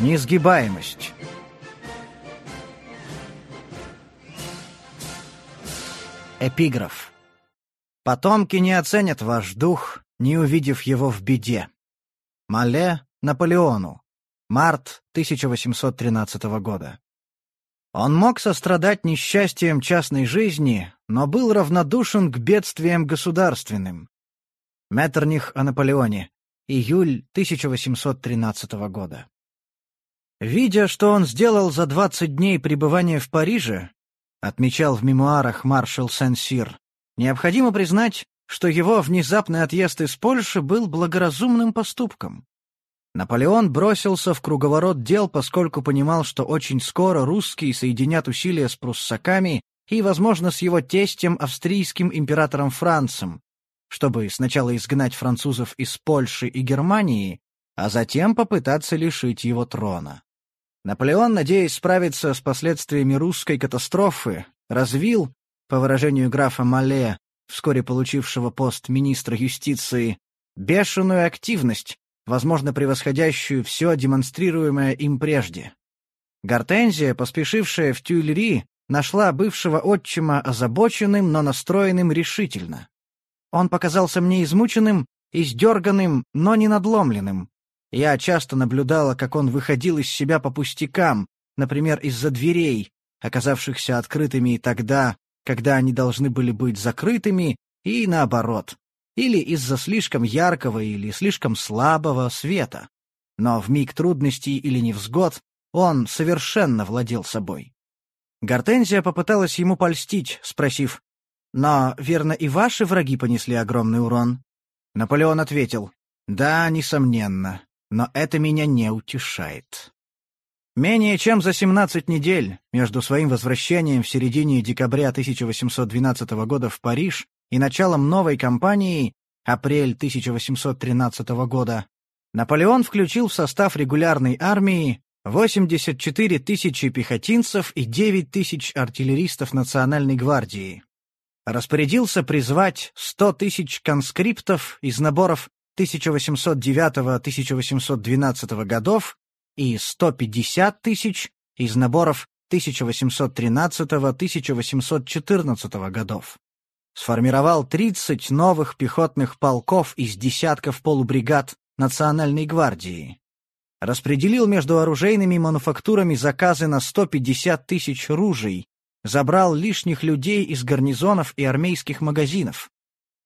Несгибаемость. Эпиграф. Потомки не оценят ваш дух, не увидев его в беде. Мале Наполеону. Март 1813 года. Он мог сострадать несчастьем частной жизни, но был равнодушен к бедствиям государственным. Меттерних о Наполеоне. Июль 1813 года. Видя, что он сделал за 20 дней пребывания в Париже, отмечал в мемуарах маршал Сен-Сир, необходимо признать, что его внезапный отъезд из Польши был благоразумным поступком. Наполеон бросился в круговорот дел, поскольку понимал, что очень скоро русские соединят усилия с пруссаками и, возможно, с его тестем, австрийским императором Францем, чтобы сначала изгнать французов из Польши и Германии, а затем попытаться лишить его трона. Наполеон, надеясь справиться с последствиями русской катастрофы, развил, по выражению графа Мале, вскоре получившего пост министра юстиции, бешеную активность, возможно, превосходящую все демонстрируемое им прежде. Гортензия, поспешившая в Тюильри, нашла бывшего отчима озабоченным, но настроенным решительно. Он показался мне измученным, издерганным, но не надломленным. Я часто наблюдала, как он выходил из себя по пустякам, например, из-за дверей, оказавшихся открытыми тогда, когда они должны были быть закрытыми, и наоборот, или из-за слишком яркого или слишком слабого света. Но в миг трудностей или невзгод он совершенно владел собой. Гортензия попыталась ему польстить, спросив, «Но, верно, и ваши враги понесли огромный урон?» Наполеон ответил, «Да, несомненно, но это меня не утешает». Менее чем за 17 недель между своим возвращением в середине декабря 1812 года в Париж и началом новой кампании, апрель 1813 года, Наполеон включил в состав регулярной армии 84 тысячи пехотинцев и 9 тысяч артиллеристов Национальной гвардии. Распорядился призвать 100 тысяч конскриптов из наборов 1809-1812 годов и 150 тысяч из наборов 1813-1814 годов. Сформировал 30 новых пехотных полков из десятков полубригад Национальной гвардии. Распределил между оружейными мануфактурами заказы на 150 тысяч ружей, забрал лишних людей из гарнизонов и армейских магазинов.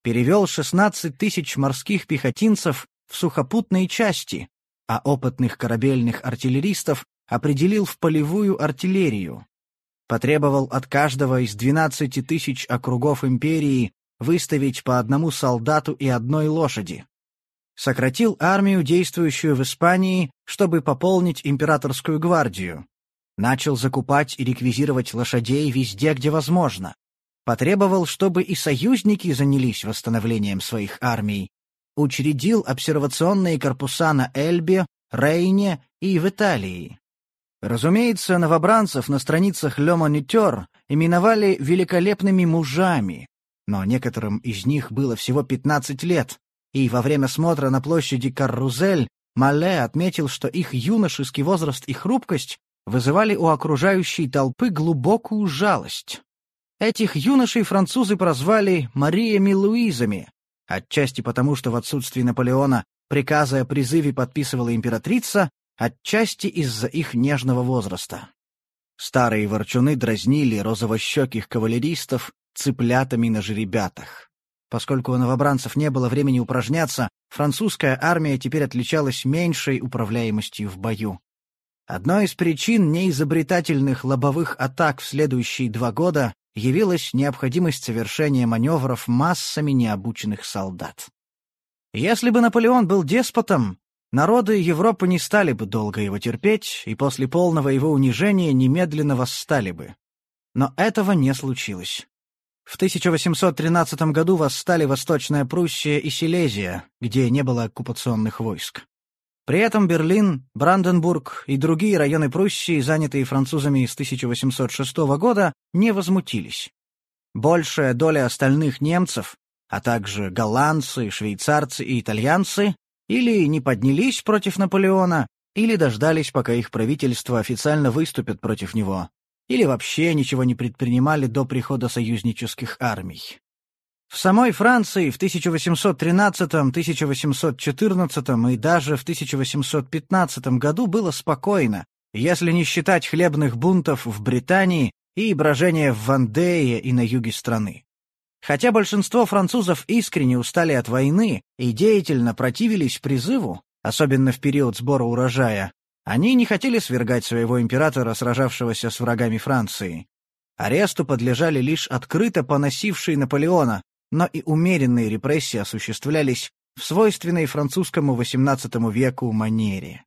Перевел 16 тысяч морских пехотинцев в сухопутные части, а опытных корабельных артиллеристов определил в полевую артиллерию. Потребовал от каждого из 12 тысяч округов империи выставить по одному солдату и одной лошади. Сократил армию, действующую в Испании, чтобы пополнить императорскую гвардию. Начал закупать и реквизировать лошадей везде, где возможно. Потребовал, чтобы и союзники занялись восстановлением своих армий, учредил обсервационные корпуса на Эльбе, Рейне и в Италии. Разумеется, новобранцев на страницах «Ле Монитер» именовали великолепными мужами, но некоторым из них было всего 15 лет, и во время смотра на площади Каррузель Мале отметил, что их юношеский возраст и хрупкость вызывали у окружающей толпы глубокую жалость. Этих юношей французы прозвали Мариями Луизами, Отчасти потому, что в отсутствии Наполеона приказы о призыве подписывала императрица, отчасти из-за их нежного возраста. Старые ворчуны дразнили розовощеких кавалеристов цыплятами на жеребятах. Поскольку у новобранцев не было времени упражняться, французская армия теперь отличалась меньшей управляемостью в бою. Одной из причин неизобретательных лобовых атак в следующие два года явилась необходимость совершения маневров массами необученных солдат. Если бы Наполеон был деспотом, народы Европы не стали бы долго его терпеть и после полного его унижения немедленно восстали бы. Но этого не случилось. В 1813 году восстали Восточная Пруссия и Силезия, где не было оккупационных войск. При этом Берлин, Бранденбург и другие районы Пруссии, занятые французами с 1806 года, не возмутились. Большая доля остальных немцев, а также голландцы, швейцарцы и итальянцы, или не поднялись против Наполеона, или дождались, пока их правительство официально выступит против него, или вообще ничего не предпринимали до прихода союзнических армий. В самой Франции в 1813, 1814 и даже в 1815 году было спокойно, если не считать хлебных бунтов в Британии и брожения в Вандее и на юге страны. Хотя большинство французов искренне устали от войны и деятельно противились призыву, особенно в период сбора урожая, они не хотели свергать своего императора, сражавшегося с врагами Франции. Аресту подлежали лишь открыто поносившие Наполеона, но и умеренные репрессии осуществлялись в свойственной французскому XVIII веку манере.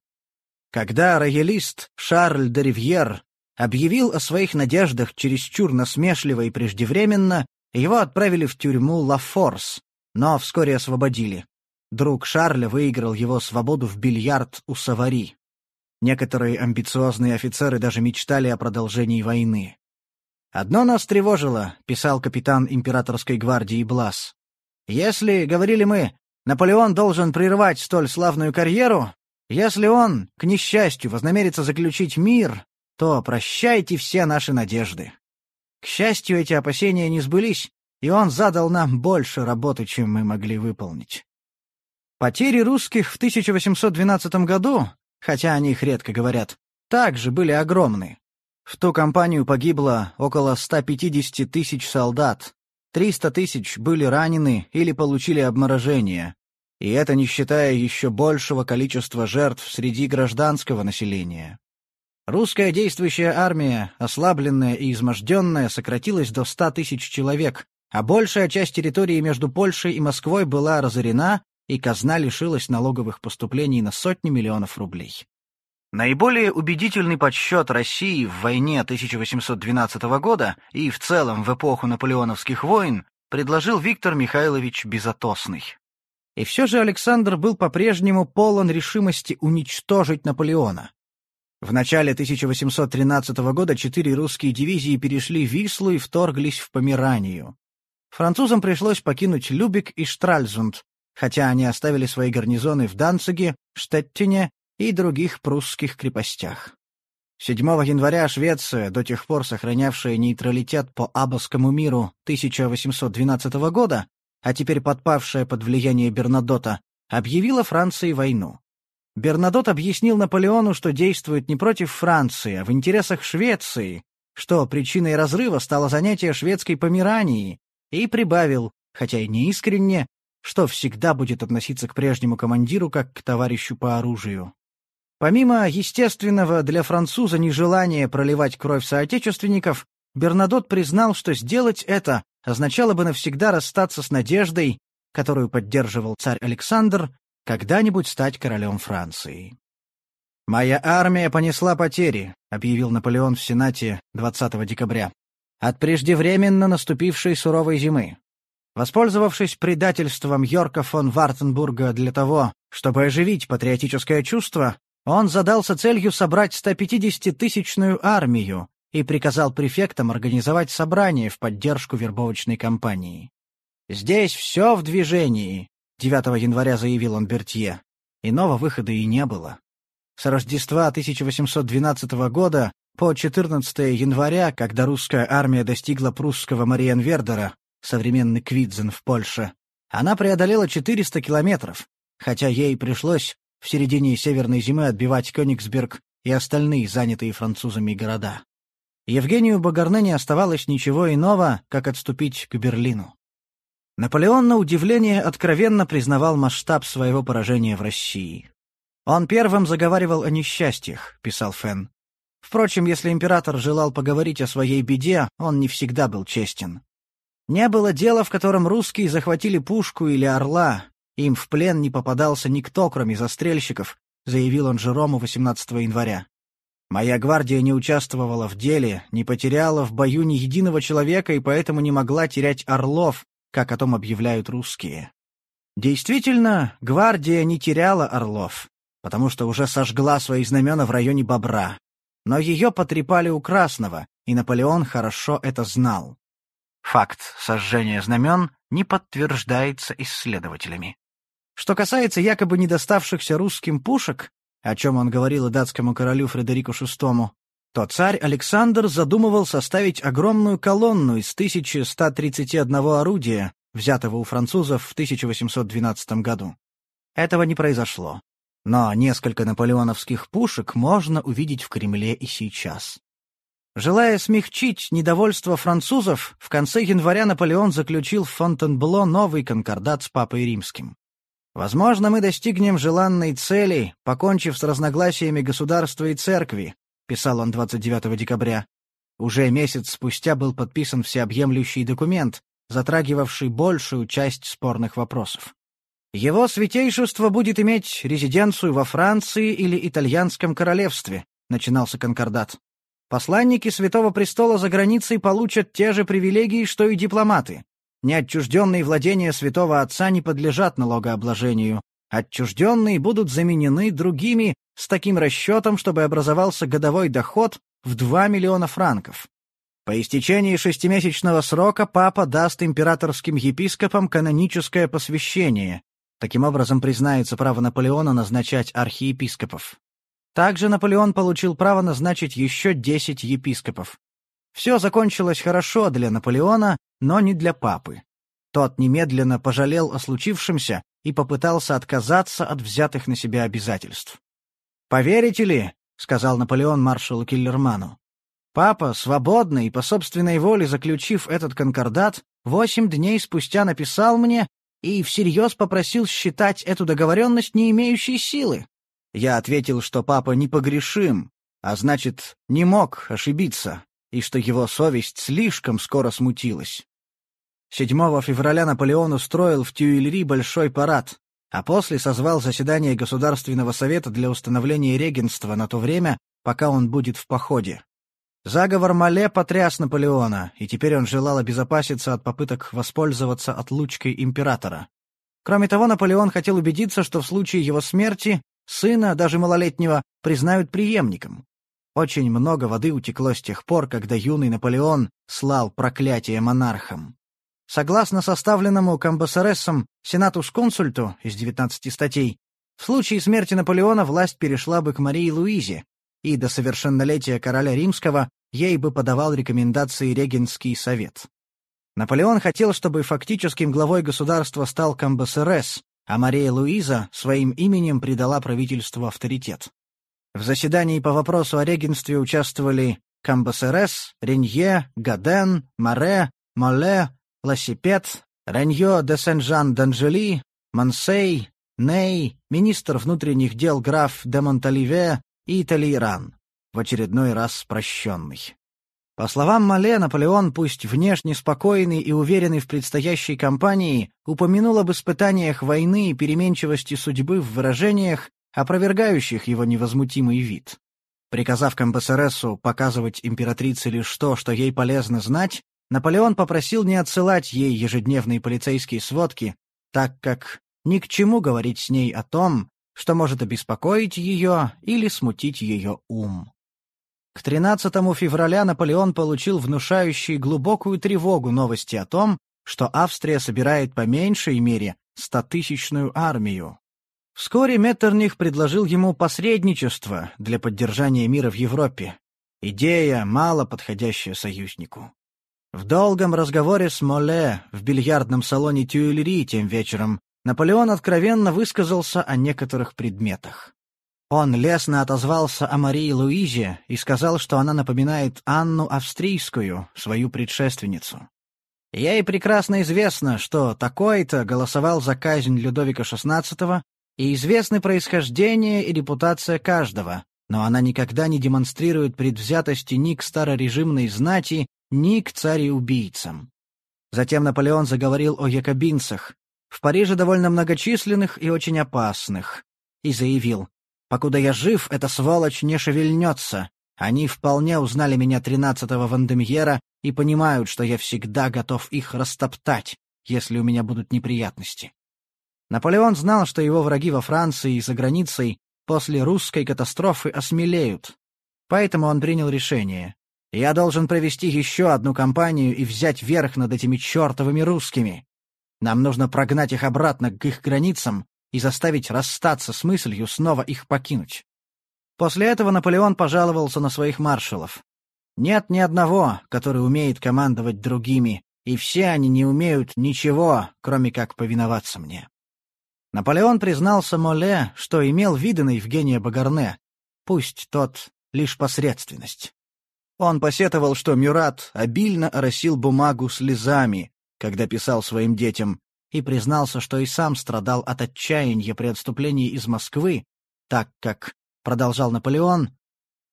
Когда роялист Шарль де Ривьер объявил о своих надеждах чересчур насмешливо и преждевременно, его отправили в тюрьму Ла Форс, но вскоре освободили. Друг Шарля выиграл его свободу в бильярд у Савари. Некоторые амбициозные офицеры даже мечтали о продолжении войны. «Одно нас тревожило», — писал капитан императорской гвардии Блас. «Если, — говорили мы, — Наполеон должен прервать столь славную карьеру, если он, к несчастью, вознамерится заключить мир, то прощайте все наши надежды». К счастью, эти опасения не сбылись, и он задал нам больше работы, чем мы могли выполнить. Потери русских в 1812 году, хотя о них редко говорят, также были огромны. В ту кампанию погибло около 150 тысяч солдат, 300 тысяч были ранены или получили обморожение, и это не считая еще большего количества жертв среди гражданского населения. Русская действующая армия, ослабленная и изможденная, сократилась до 100 тысяч человек, а большая часть территории между Польшей и Москвой была разорена и казна лишилась налоговых поступлений на сотни миллионов рублей. Наиболее убедительный подсчет России в войне 1812 года и в целом в эпоху наполеоновских войн предложил Виктор Михайлович Безотосный. И все же Александр был по-прежнему полон решимости уничтожить Наполеона. В начале 1813 года четыре русские дивизии перешли Вислу и вторглись в Померанию. Французам пришлось покинуть Любек и Штральзунд, хотя они оставили свои гарнизоны в Данциге, Штеттине и других прусских крепостях. 7 января Швеция, до тех пор сохранявшая нейтралитет по Аббасскому миру 1812 года, а теперь подпавшая под влияние Бернадота, объявила Франции войну. Бернадот объяснил Наполеону, что действует не против Франции, а в интересах Швеции, что причиной разрыва стало занятие шведской Померании, и прибавил, хотя и не искренне, что всегда будет относиться к прежнему командиру как к товарищу по оружию. Помимо естественного для француза нежелания проливать кровь соотечественников, Бернадот признал, что сделать это означало бы навсегда расстаться с надеждой, которую поддерживал царь Александр, когда-нибудь стать королем Франции. «Моя армия понесла потери», — объявил Наполеон в Сенате 20 декабря, «от преждевременно наступившей суровой зимы. Воспользовавшись предательством Йорка фон Вартенбурга для того, чтобы оживить патриотическое чувство, он задался целью собрать 150-тысячную армию и приказал префектам организовать собрание в поддержку вербовочной кампании. «Здесь все в движении», — 9 января заявил он Бертье. Иного выхода и не было. С Рождества 1812 года по 14 января, когда русская армия достигла прусского Мариенвердера, современный Квидзен в Польше, она преодолела 400 километров, хотя ей пришлось в середине северной зимы отбивать Кёнигсберг и остальные занятые французами города. Евгению Багарне не оставалось ничего иного, как отступить к Берлину. Наполеон, на удивление, откровенно признавал масштаб своего поражения в России. «Он первым заговаривал о несчастьях», — писал Фен. Впрочем, если император желал поговорить о своей беде, он не всегда был честен. Не было дела, в котором русские захватили пушку или орла. Им в плен не попадался никто, кроме застрельщиков, заявил он Жерому 18 января. Моя гвардия не участвовала в деле, не потеряла в бою ни единого человека и поэтому не могла терять орлов, как о том объявляют русские. Действительно, гвардия не теряла орлов, потому что уже сожгла свои знамена в районе Бобра. Но ее потрепали у Красного, и Наполеон хорошо это знал. Факт сожжения знамен не подтверждается исследователями. Что касается якобы недоставшихся русским пушек, о чем он говорил и датскому королю Фредерику VI, то царь Александр задумывал составить огромную колонну из 1131 орудия, взятого у французов в 1812 году. Этого не произошло. Но несколько наполеоновских пушек можно увидеть в Кремле и сейчас. Желая смягчить недовольство французов, в конце января Наполеон заключил в Фонтенбло новый конкордат с Папой Римским. «Возможно, мы достигнем желанной цели, покончив с разногласиями государства и церкви», — писал он 29 декабря. Уже месяц спустя был подписан всеобъемлющий документ, затрагивавший большую часть спорных вопросов. Его святейшество будет иметь резиденцию во Франции или Итальянском королевстве, начинался конкордат. Посланники Святого Престола за границей получат те же привилегии, что и дипломаты. Неотчужденные владения Святого Отца не подлежат налогообложению. Отчужденные будут заменены другими с таким расчетом, чтобы образовался годовой доход в 2 миллиона франков. По истечении шестимесячного срока папа даст императорским епископам каноническое посвящение. Таким образом признается право Наполеона назначать архиепископов. Также Наполеон получил право назначить еще 10 епископов. Все закончилось хорошо для Наполеона, но не для папы. Тот немедленно пожалел о случившемся и попытался отказаться от взятых на себя обязательств. «Поверите ли», — сказал Наполеон маршалу Киллерману, «папа, свободно и по собственной воле заключив этот конкордат, восемь дней спустя написал мне и всерьез попросил считать эту договоренность не имеющей силы. Я ответил, что папа непогрешим, а значит, не мог ошибиться, и что его совесть слишком скоро смутилась. 7 февраля Наполеон устроил в Тюильри большой парад, а после созвал заседание Государственного совета для установления регенства на то время, пока он будет в походе. Заговор Мале потряс Наполеона, и теперь он желал обезопаситься от попыток воспользоваться отлучкой императора. Кроме того, Наполеон хотел убедиться, что в случае его смерти Сына, даже малолетнего, признают преемником. Очень много воды утекло с тех пор, когда юный Наполеон слал проклятие монархам. Согласно составленному Камбасарессом Сенатус-консульту из 19 статей, в случае смерти Наполеона власть перешла бы к Марии Луизе, и до совершеннолетия короля римского ей бы подавал рекомендации регенский совет. Наполеон хотел, чтобы фактическим главой государства стал Камбасерес, а Мария Луиза своим именем придала правительству авторитет. В заседании по вопросу о регенстве участвовали Камбасерес, Ренье, Гаден, Маре, Моле, Лассипет, Реньо де Сен-Жан-Данжели, Мансей, Ней, министр внутренних дел граф де Монталиве и Талейран, в очередной раз прощенный. По словам Мале, Наполеон, пусть внешне спокойный и уверенный в предстоящей кампании, упомянул об испытаниях войны и переменчивости судьбы в выражениях, опровергающих его невозмутимый вид. Приказав Камбасересу показывать императрице лишь то, что ей полезно знать, Наполеон попросил не отсылать ей ежедневные полицейские сводки, так как ни к чему говорить с ней о том, что может обеспокоить ее или смутить ее ум. К 13 февраля Наполеон получил внушающий глубокую тревогу новости о том, что Австрия собирает по меньшей мере стотысячную армию. Вскоре Меттерних предложил ему посредничество для поддержания мира в Европе. Идея, мало подходящая союзнику. В долгом разговоре с Моле в бильярдном салоне Тюильри тем вечером Наполеон откровенно высказался о некоторых предметах. Он лестно отозвался о Марии Луизе и сказал, что она напоминает Анну Австрийскую, свою предшественницу. Ей прекрасно известно, что такой-то голосовал за казнь Людовика XVI, и известны происхождение и репутация каждого, но она никогда не демонстрирует предвзятости ни к старорежимной знати, ни к цареубийцам. Затем Наполеон заговорил о якобинцах, в Париже довольно многочисленных и очень опасных, и заявил, Покуда я жив, эта сволочь не шевельнется. Они вполне узнали меня тринадцатого Вандемьера и понимают, что я всегда готов их растоптать, если у меня будут неприятности. Наполеон знал, что его враги во Франции и за границей после русской катастрофы осмелеют. Поэтому он принял решение. Я должен провести еще одну кампанию и взять верх над этими чертовыми русскими. Нам нужно прогнать их обратно к их границам и заставить расстаться с мыслью снова их покинуть. После этого Наполеон пожаловался на своих маршалов. «Нет ни одного, который умеет командовать другими, и все они не умеют ничего, кроме как повиноваться мне». Наполеон признался Моле, что имел виды на Евгения Багарне, пусть тот лишь посредственность. Он посетовал, что Мюрат обильно оросил бумагу слезами, когда писал своим детям, и признался, что и сам страдал от отчаяния при отступлении из Москвы, так как, продолжал Наполеон,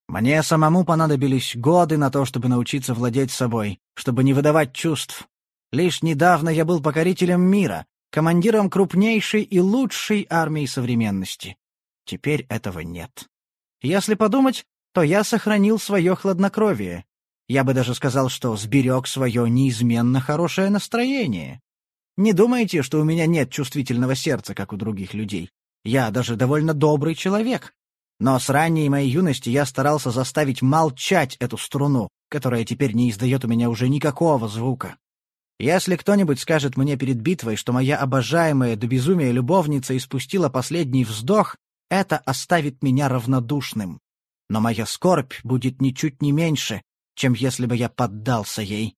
«Мне самому понадобились годы на то, чтобы научиться владеть собой, чтобы не выдавать чувств. Лишь недавно я был покорителем мира, командиром крупнейшей и лучшей армии современности. Теперь этого нет. Если подумать, то я сохранил свое хладнокровие. Я бы даже сказал, что сберег свое неизменно хорошее настроение. Не думайте, что у меня нет чувствительного сердца, как у других людей. Я даже довольно добрый человек. Но с ранней моей юности я старался заставить молчать эту струну, которая теперь не издает у меня уже никакого звука. Если кто-нибудь скажет мне перед битвой, что моя обожаемая до безумия любовница испустила последний вздох, это оставит меня равнодушным. Но моя скорбь будет ничуть не меньше, чем если бы я поддался ей.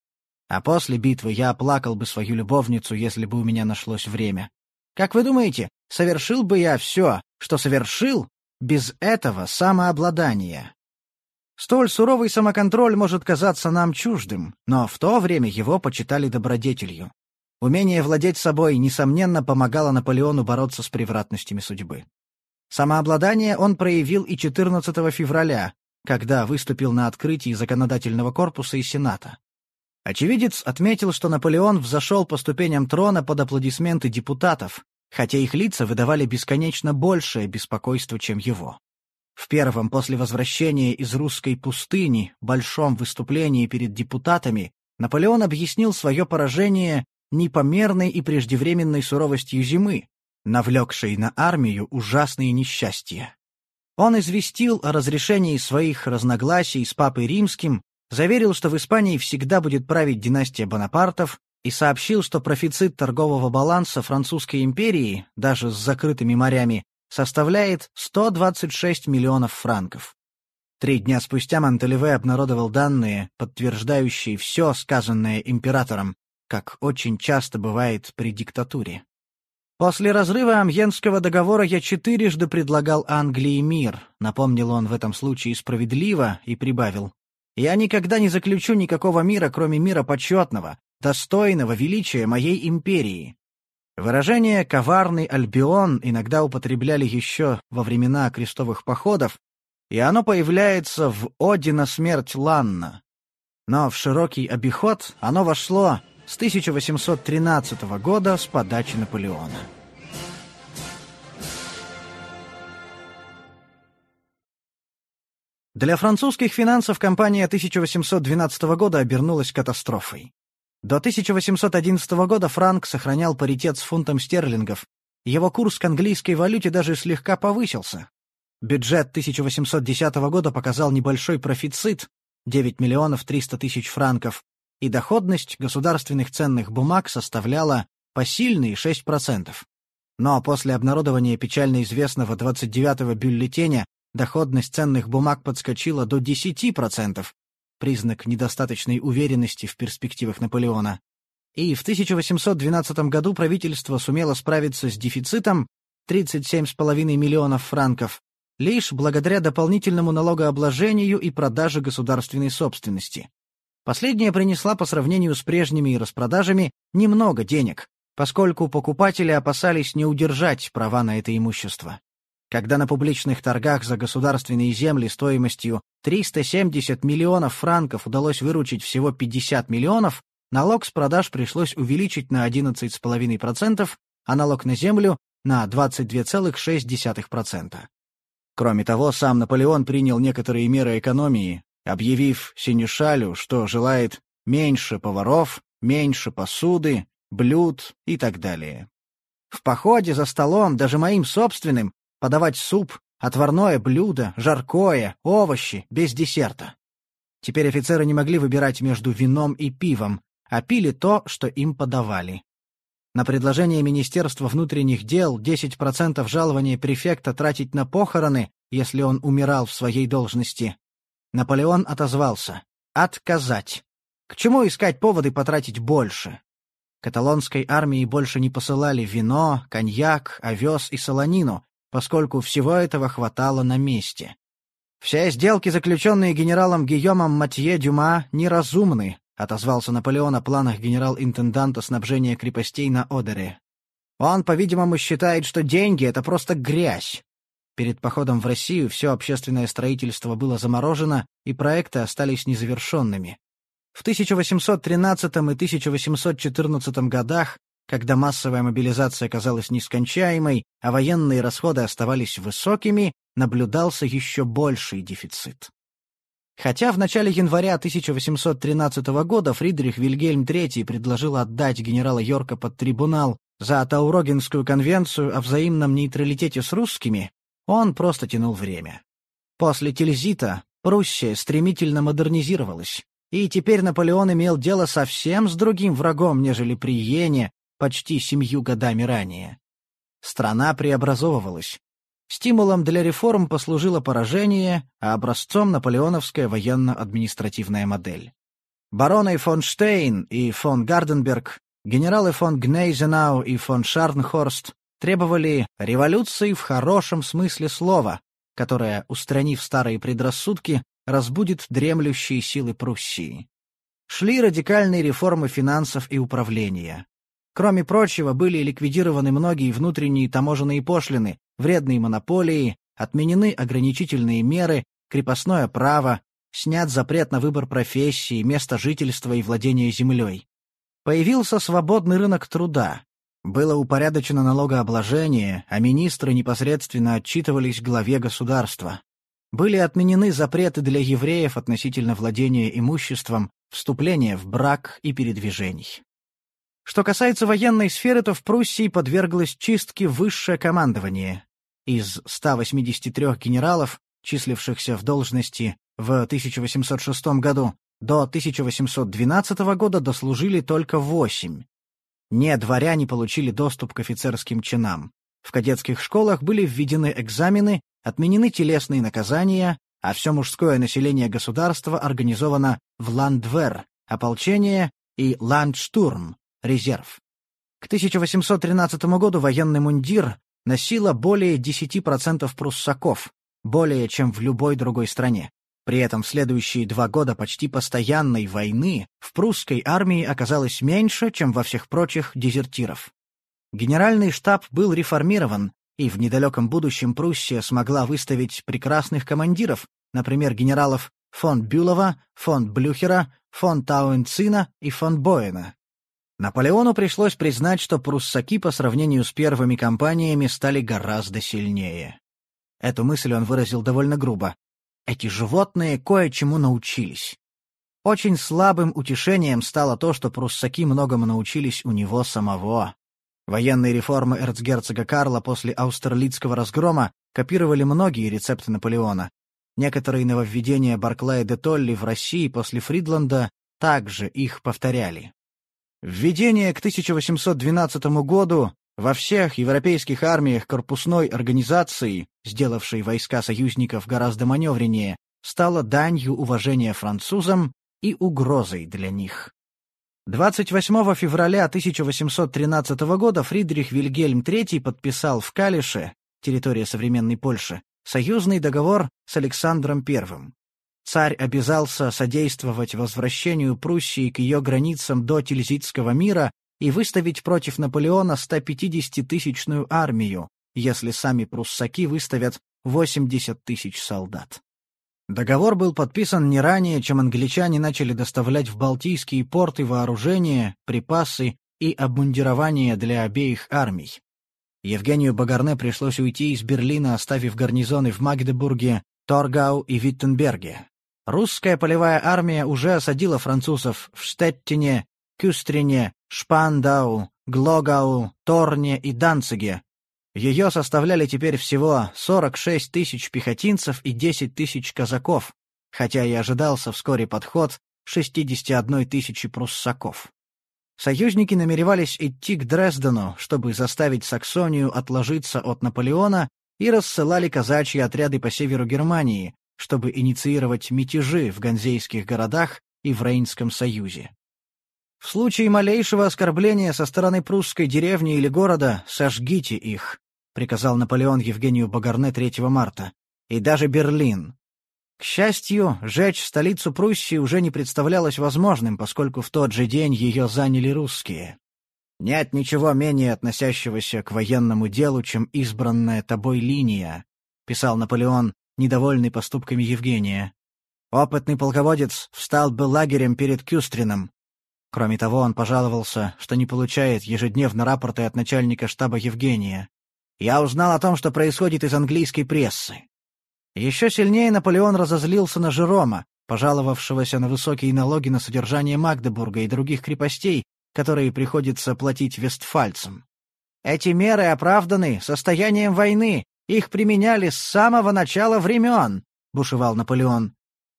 А после битвы я оплакал бы свою любовницу, если бы у меня нашлось время. Как вы думаете, совершил бы я все, что совершил, без этого самообладания? Столь суровый самоконтроль может казаться нам чуждым, но в то время его почитали добродетелью. Умение владеть собой, несомненно, помогало Наполеону бороться с превратностями судьбы. Самообладание он проявил и 14 февраля, когда выступил на открытии законодательного корпуса и Сената. Очевидец отметил, что Наполеон взошел по ступеням трона под аплодисменты депутатов, хотя их лица выдавали бесконечно большее беспокойство, чем его. В первом после возвращения из русской пустыни большом выступлении перед депутатами Наполеон объяснил свое поражение непомерной и преждевременной суровостью зимы, навлекшей на армию ужасные несчастья. Он известил о разрешении своих разногласий с Папой Римским заверил, что в Испании всегда будет править династия Бонапартов, и сообщил, что профицит торгового баланса Французской империи, даже с закрытыми морями, составляет 126 миллионов франков. Три дня спустя Монталеве обнародовал данные, подтверждающие все сказанное императором, как очень часто бывает при диктатуре. «После разрыва Амьенского договора я четырежды предлагал Англии мир», напомнил он в этом случае справедливо и прибавил. Я никогда не заключу никакого мира, кроме мира почетного, достойного величия моей империи. Выражение «коварный Альбион» иногда употребляли еще во времена крестовых походов, и оно появляется в «Оде на смерть Ланна». Но в широкий обиход оно вошло с 1813 года с подачи Наполеона. Для французских финансов кампания 1812 года обернулась катастрофой. До 1811 года франк сохранял паритет с фунтом стерлингов, его курс к английской валюте даже слегка повысился. Бюджет 1810 года показал небольшой профицит — 9 миллионов 300 тысяч франков, и доходность государственных ценных бумаг составляла посильные 6%. Но после обнародования печально известного 29-го бюллетеня доходность ценных бумаг подскочила до 10%, признак недостаточной уверенности в перспективах Наполеона. И в 1812 году правительство сумело справиться с дефицитом 37,5 миллионов франков лишь благодаря дополнительному налогообложению и продаже государственной собственности. Последняя принесла по сравнению с прежними распродажами немного денег, поскольку покупатели опасались не удержать права на это имущество. Когда на публичных торгах за государственные земли стоимостью 370 миллионов франков удалось выручить всего 50 миллионов, налог с продаж пришлось увеличить на 11,5%, а налог на землю — на 22,6%. Кроме того, сам Наполеон принял некоторые меры экономии, объявив Синишалю, что желает меньше поваров, меньше посуды, блюд и так далее. В походе за столом, даже моим собственным, подавать суп, отварное блюдо, жаркое, овощи, без десерта. Теперь офицеры не могли выбирать между вином и пивом, а пили то, что им подавали. На предложение Министерства внутренних дел 10% жалования префекта тратить на похороны если он умирал в своей должности. Наполеон отозвался «Отказать». К чему искать поводы потратить больше? Каталонской армии больше не посылали вино, коньяк, овес и солонину, поскольку всего этого хватало на месте. «Все сделки, заключенные генералом Гийомом Матье Дюма, неразумны», отозвался Наполеон о планах генерал-интенданта снабжения крепостей на Одере. «Он, по-видимому, считает, что деньги — это просто грязь». Перед походом в Россию все общественное строительство было заморожено, и проекты остались незавершенными. В 1813 и 1814 годах, когда массовая мобилизация казалась нескончаемой, а военные расходы оставались высокими, наблюдался еще больший дефицит. Хотя в начале января 1813 года Фридрих Вильгельм III предложил отдать генерала Йорка под трибунал за Таурогенскую конвенцию о взаимном нейтралитете с русскими, он просто тянул время. После Тильзита Пруссия стремительно модернизировалась, и теперь Наполеон имел дело совсем с другим врагом, нежели при Йене почти семью годами ранее. Страна преобразовывалась. Стимулом для реформ послужило поражение, а образцом наполеоновская военно-административная модель. Бароны фон Штейн и фон Гарденберг, генералы фон Гнейзенау и фон Шарнхорст требовали революции в хорошем смысле слова, которая, устранив старые предрассудки, разбудит дремлющие силы Пруссии. Шли радикальные реформы финансов и управления. Кроме прочего, были ликвидированы многие внутренние таможенные пошлины, вредные монополии, отменены ограничительные меры, крепостное право, снят запрет на выбор профессии, место жительства и владения землей. Появился свободный рынок труда. Было упорядочено налогообложение, а министры непосредственно отчитывались главе государства. Были отменены запреты для евреев относительно владения имуществом, вступления в брак и передвижений. Что касается военной сферы, то в Пруссии подверглось чистке высшее командование. Из 183 генералов, числившихся в должности в 1806 году, до 1812 года дослужили только восемь. Не дворяне получили доступ к офицерским чинам. В кадетских школах были введены экзамены, Отменены телесные наказания, а все мужское население государства организовано в Ландвер, ополчение, и Ландштурм, резерв. К 1813 году военный мундир носило более 10% пруссаков, более чем в любой другой стране. При этом в следующие два года почти постоянной войны в прусской армии оказалось меньше, чем во всех прочих дезертиров. Генеральный штаб был реформирован, и в недалеком будущем Пруссия смогла выставить прекрасных командиров, например, генералов фон Бюлова, фон Блюхера, фон Тауэнцина и фон Боэна. Наполеону пришлось признать, что пруссаки по сравнению с первыми кампаниями стали гораздо сильнее. Эту мысль он выразил довольно грубо. Эти животные кое-чему научились. Очень слабым утешением стало то, что пруссаки многому научились у него самого. Военные реформы эрцгерцога Карла после Аустерлицкого разгрома копировали многие рецепты Наполеона. Некоторые нововведения Барклая де Толли в России после Фридланда также их повторяли. Введение к 1812 году во всех европейских армиях корпусной организации, сделавшей войска союзников гораздо маневреннее, стало данью уважения французам и угрозой для них. 28 февраля 1813 года Фридрих Вильгельм III подписал в Калише, территория современной Польши, союзный договор с Александром I. Царь обязался содействовать возвращению Пруссии к ее границам до Тильзитского мира и выставить против Наполеона 150-тысячную армию, если сами пруссаки выставят 80 тысяч солдат. Договор был подписан не ранее, чем англичане начали доставлять в Балтийские порты вооружение, припасы и обмундирование для обеих армий. Евгению Багарне пришлось уйти из Берлина, оставив гарнизоны в Магдебурге, Торгау и Виттенберге. Русская полевая армия уже осадила французов в Штеттине, Кюстрине, Шпандау, Глогау, Торне и Данциге, ее составляли теперь всего 46 тысяч пехотинцев и 10 тысяч казаков, хотя и ожидался вскоре подход 61 тысячи пруссаков. Союзники намеревались идти к Дрездену, чтобы заставить Саксонию отложиться от Наполеона и рассылали казачьи отряды по северу Германии, чтобы инициировать мятежи в ганзейских городах и в Рейнском союзе. В случае малейшего оскорбления со стороны прусской деревни или города сожгите их, приказал Наполеон Евгению Багарне 3 марта, и даже Берлин. К счастью, жечь столицу Пруссии уже не представлялось возможным, поскольку в тот же день ее заняли русские. Нет ничего менее относящегося к военному делу, чем избранная тобой линия, писал Наполеон, недовольный поступками Евгения. Опытный полководец встал бы лагерем перед Кюстрином. Кроме того, он пожаловался, что не получает ежедневно рапорты от начальника штаба Евгения. «Я узнал о том, что происходит из английской прессы». Еще сильнее Наполеон разозлился на Жерома, пожаловавшегося на высокие налоги на содержание Магдебурга и других крепостей, которые приходится платить вестфальцам. Эти меры оправданы состоянием войны, их применяли с самого начала времен, — бушевал Наполеон.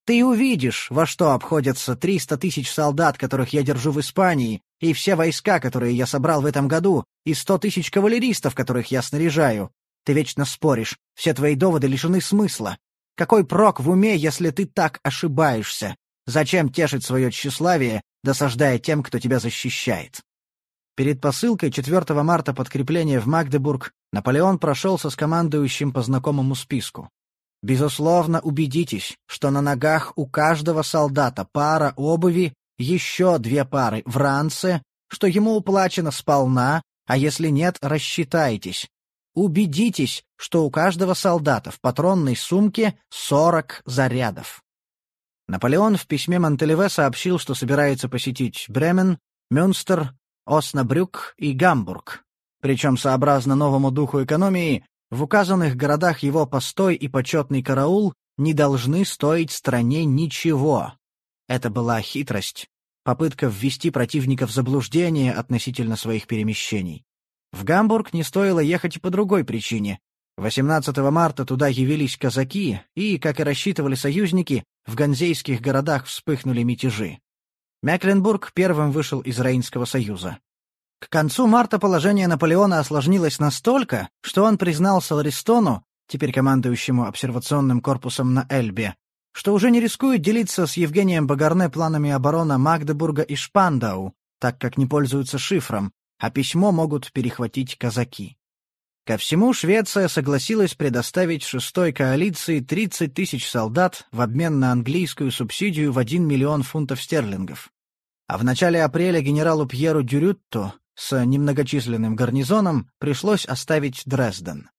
Ты увидишь, во что обходятся триста тысяч солдат, которых я держу в Испании, и все войска, которые я собрал в этом году, и сто тысяч кавалеристов, которых я снаряжаю. Ты вечно споришь, все твои доводы лишены смысла. Какой прок в уме, если ты так ошибаешься? Зачем тешить свое тщеславие, досаждая тем, кто тебя защищает? Перед посылкой 4 марта подкрепления в Магдебург Наполеон прошелся с командующим по знакомому списку. Безусловно, убедитесь, что на ногах у каждого солдата пара обуви, еще две пары в ранце, что ему уплачено сполна, а если нет, рассчитайтесь. Убедитесь, что у каждого солдата в патронной сумке 40 зарядов. Наполеон в письме Монтелеве сообщил, что собирается посетить Бремен, Мюнстер, Оснабрюк и Гамбург. Причем, сообразно новому духу экономии, в указанных городах его постой и почетный караул не должны стоить стране ничего. Это была хитрость, попытка ввести противника в заблуждение относительно своих перемещений. В Гамбург не стоило ехать и по другой причине. 18 марта туда явились казаки, и, как и рассчитывали союзники, в ганзейских городах вспыхнули мятежи. Мекленбург первым вышел из Рейнского союза. К концу марта положение Наполеона осложнилось настолько, что он признал Саларистону, теперь командующему обсервационным корпусом на Эльбе, что уже не рискует делиться с Евгением Багарне планами обороны Магдебурга и Шпандау, так как не пользуются шифром, а письмо могут перехватить казаки. Ко всему Швеция согласилась предоставить шестой коалиции 30 тысяч солдат в обмен на английскую субсидию в 1 миллион фунтов стерлингов. А в начале апреля генералу Пьеру Дюрютто с немногочисленным гарнизоном пришлось оставить Дрезден.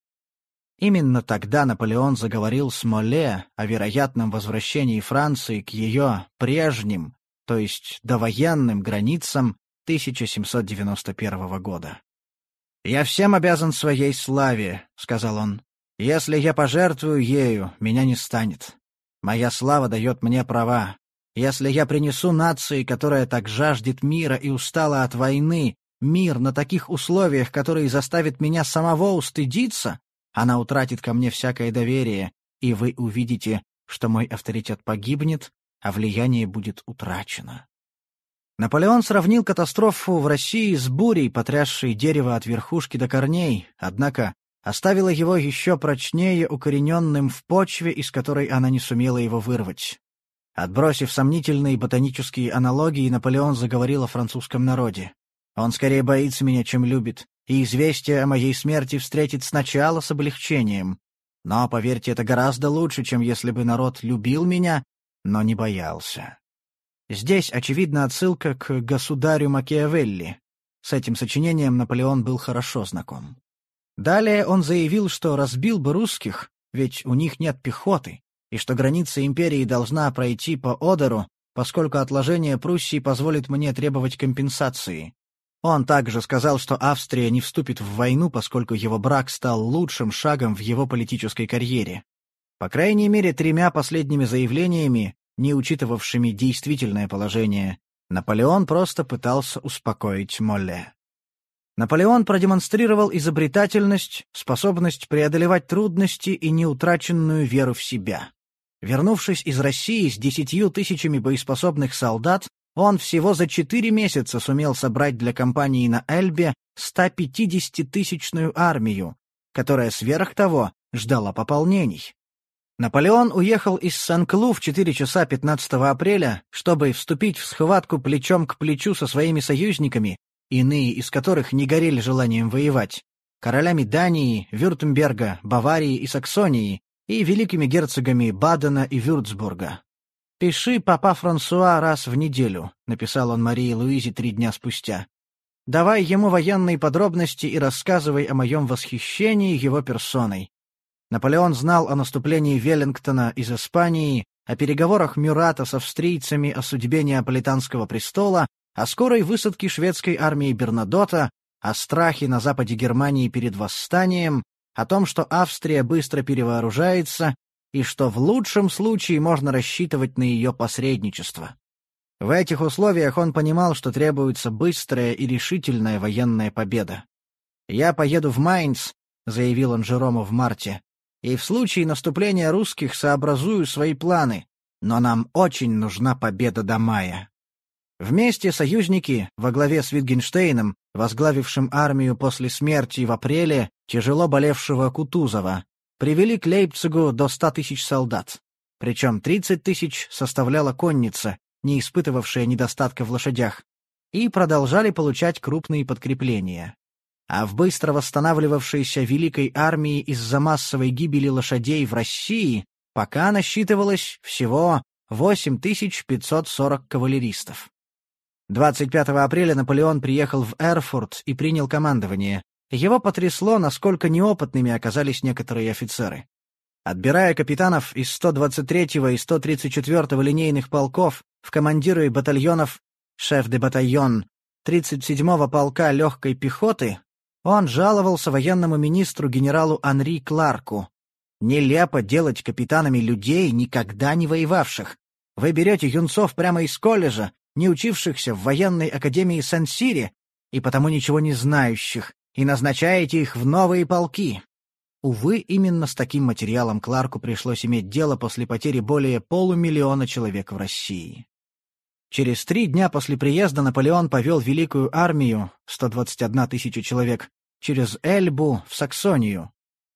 Именно тогда Наполеон заговорил с Моле о вероятном возвращении Франции к ее прежним, то есть довоенным границам 1791 года. «Я всем обязан своей славе», — сказал он. «Если я пожертвую ею, меня не станет. Моя слава дает мне права. Если я принесу нации, которая так жаждет мира и устала от войны, мир на таких условиях, которые заставят меня самого устыдиться, она утратит ко мне всякое доверие, и вы увидите, что мой авторитет погибнет, а влияние будет утрачено. Наполеон сравнил катастрофу в России с бурей, потрясшей дерево от верхушки до корней, однако оставила его еще прочнее укорененным в почве, из которой она не сумела его вырвать. Отбросив сомнительные ботанические аналогии, Наполеон заговорил о французском народе. Он скорее боится меня, чем любит, и известие о моей смерти встретит сначала с облегчением. Но, поверьте, это гораздо лучше, чем если бы народ любил меня, но не боялся. Здесь, очевидно, отсылка к «Государю Макиавелли». С этим сочинением Наполеон был хорошо знаком. Далее он заявил, что разбил бы русских, ведь у них нет пехоты, и что граница империи должна пройти по Одеру, поскольку отложение Пруссии позволит мне требовать компенсации. Он также сказал, что Австрия не вступит в войну, поскольку его брак стал лучшим шагом в его политической карьере. По крайней мере, тремя последними заявлениями не учитывавшими действительное положение, Наполеон просто пытался успокоить Молле. Наполеон продемонстрировал изобретательность, способность преодолевать трудности и неутраченную веру в себя. Вернувшись из России с десятью тысячами боеспособных солдат, он всего за четыре месяца сумел собрать для кампании на Эльбе 150-тысячную армию, которая сверх того ждала пополнений. Наполеон уехал из Сан-Клу в 4 часа 15 апреля, чтобы вступить в схватку плечом к плечу со своими союзниками, иные из которых не горели желанием воевать, королями Дании, Вюртемберга, Баварии и Саксонии и великими герцогами Бадена и Вюрцбурга. «Пиши папа Франсуа раз в неделю», — написал он Марии Луизе три дня спустя. «Давай ему военные подробности и рассказывай о моем восхищении его персоной. Наполеон знал о наступлении Веллингтона из Испании, о переговорах Мюрата с австрийцами о судьбе Неаполитанского престола, о скорой высадке шведской армии Бернадота, о страхе на западе Германии перед восстанием, о том, что Австрия быстро перевооружается и что в лучшем случае можно рассчитывать на ее посредничество. В этих условиях он понимал, что требуется быстрая и решительная военная победа. «Я поеду в Майнц», — заявил он Жерому в марте, и в случае наступления русских сообразую свои планы, но нам очень нужна победа до мая. Вместе союзники, во главе с Витгенштейном, возглавившим армию после смерти в апреле тяжело болевшего Кутузова, привели к Лейпцигу до 100 тысяч солдат. Причем 30 тысяч составляла конница, не испытывавшая недостатка в лошадях, и продолжали получать крупные подкрепления а в быстро восстанавливавшейся Великой армии из-за массовой гибели лошадей в России пока насчитывалось всего 8540 кавалеристов. 25 апреля Наполеон приехал в Эрфурт и принял командование. Его потрясло, насколько неопытными оказались некоторые офицеры. Отбирая капитанов из 123-го и 134-го линейных полков в командиры батальонов шеф де батальон 37-го полка легкой пехоты, он жаловался военному министру генералу Анри Кларку. «Нелепо делать капитанами людей, никогда не воевавших. Вы берете юнцов прямо из колледжа, не учившихся в военной академии Сан-Сири, и потому ничего не знающих, и назначаете их в новые полки». Увы, именно с таким материалом Кларку пришлось иметь дело после потери более полумиллиона человек в России. Через три дня после приезда Наполеон повел Великую армию, 121 тысяча человек, через Эльбу в Саксонию.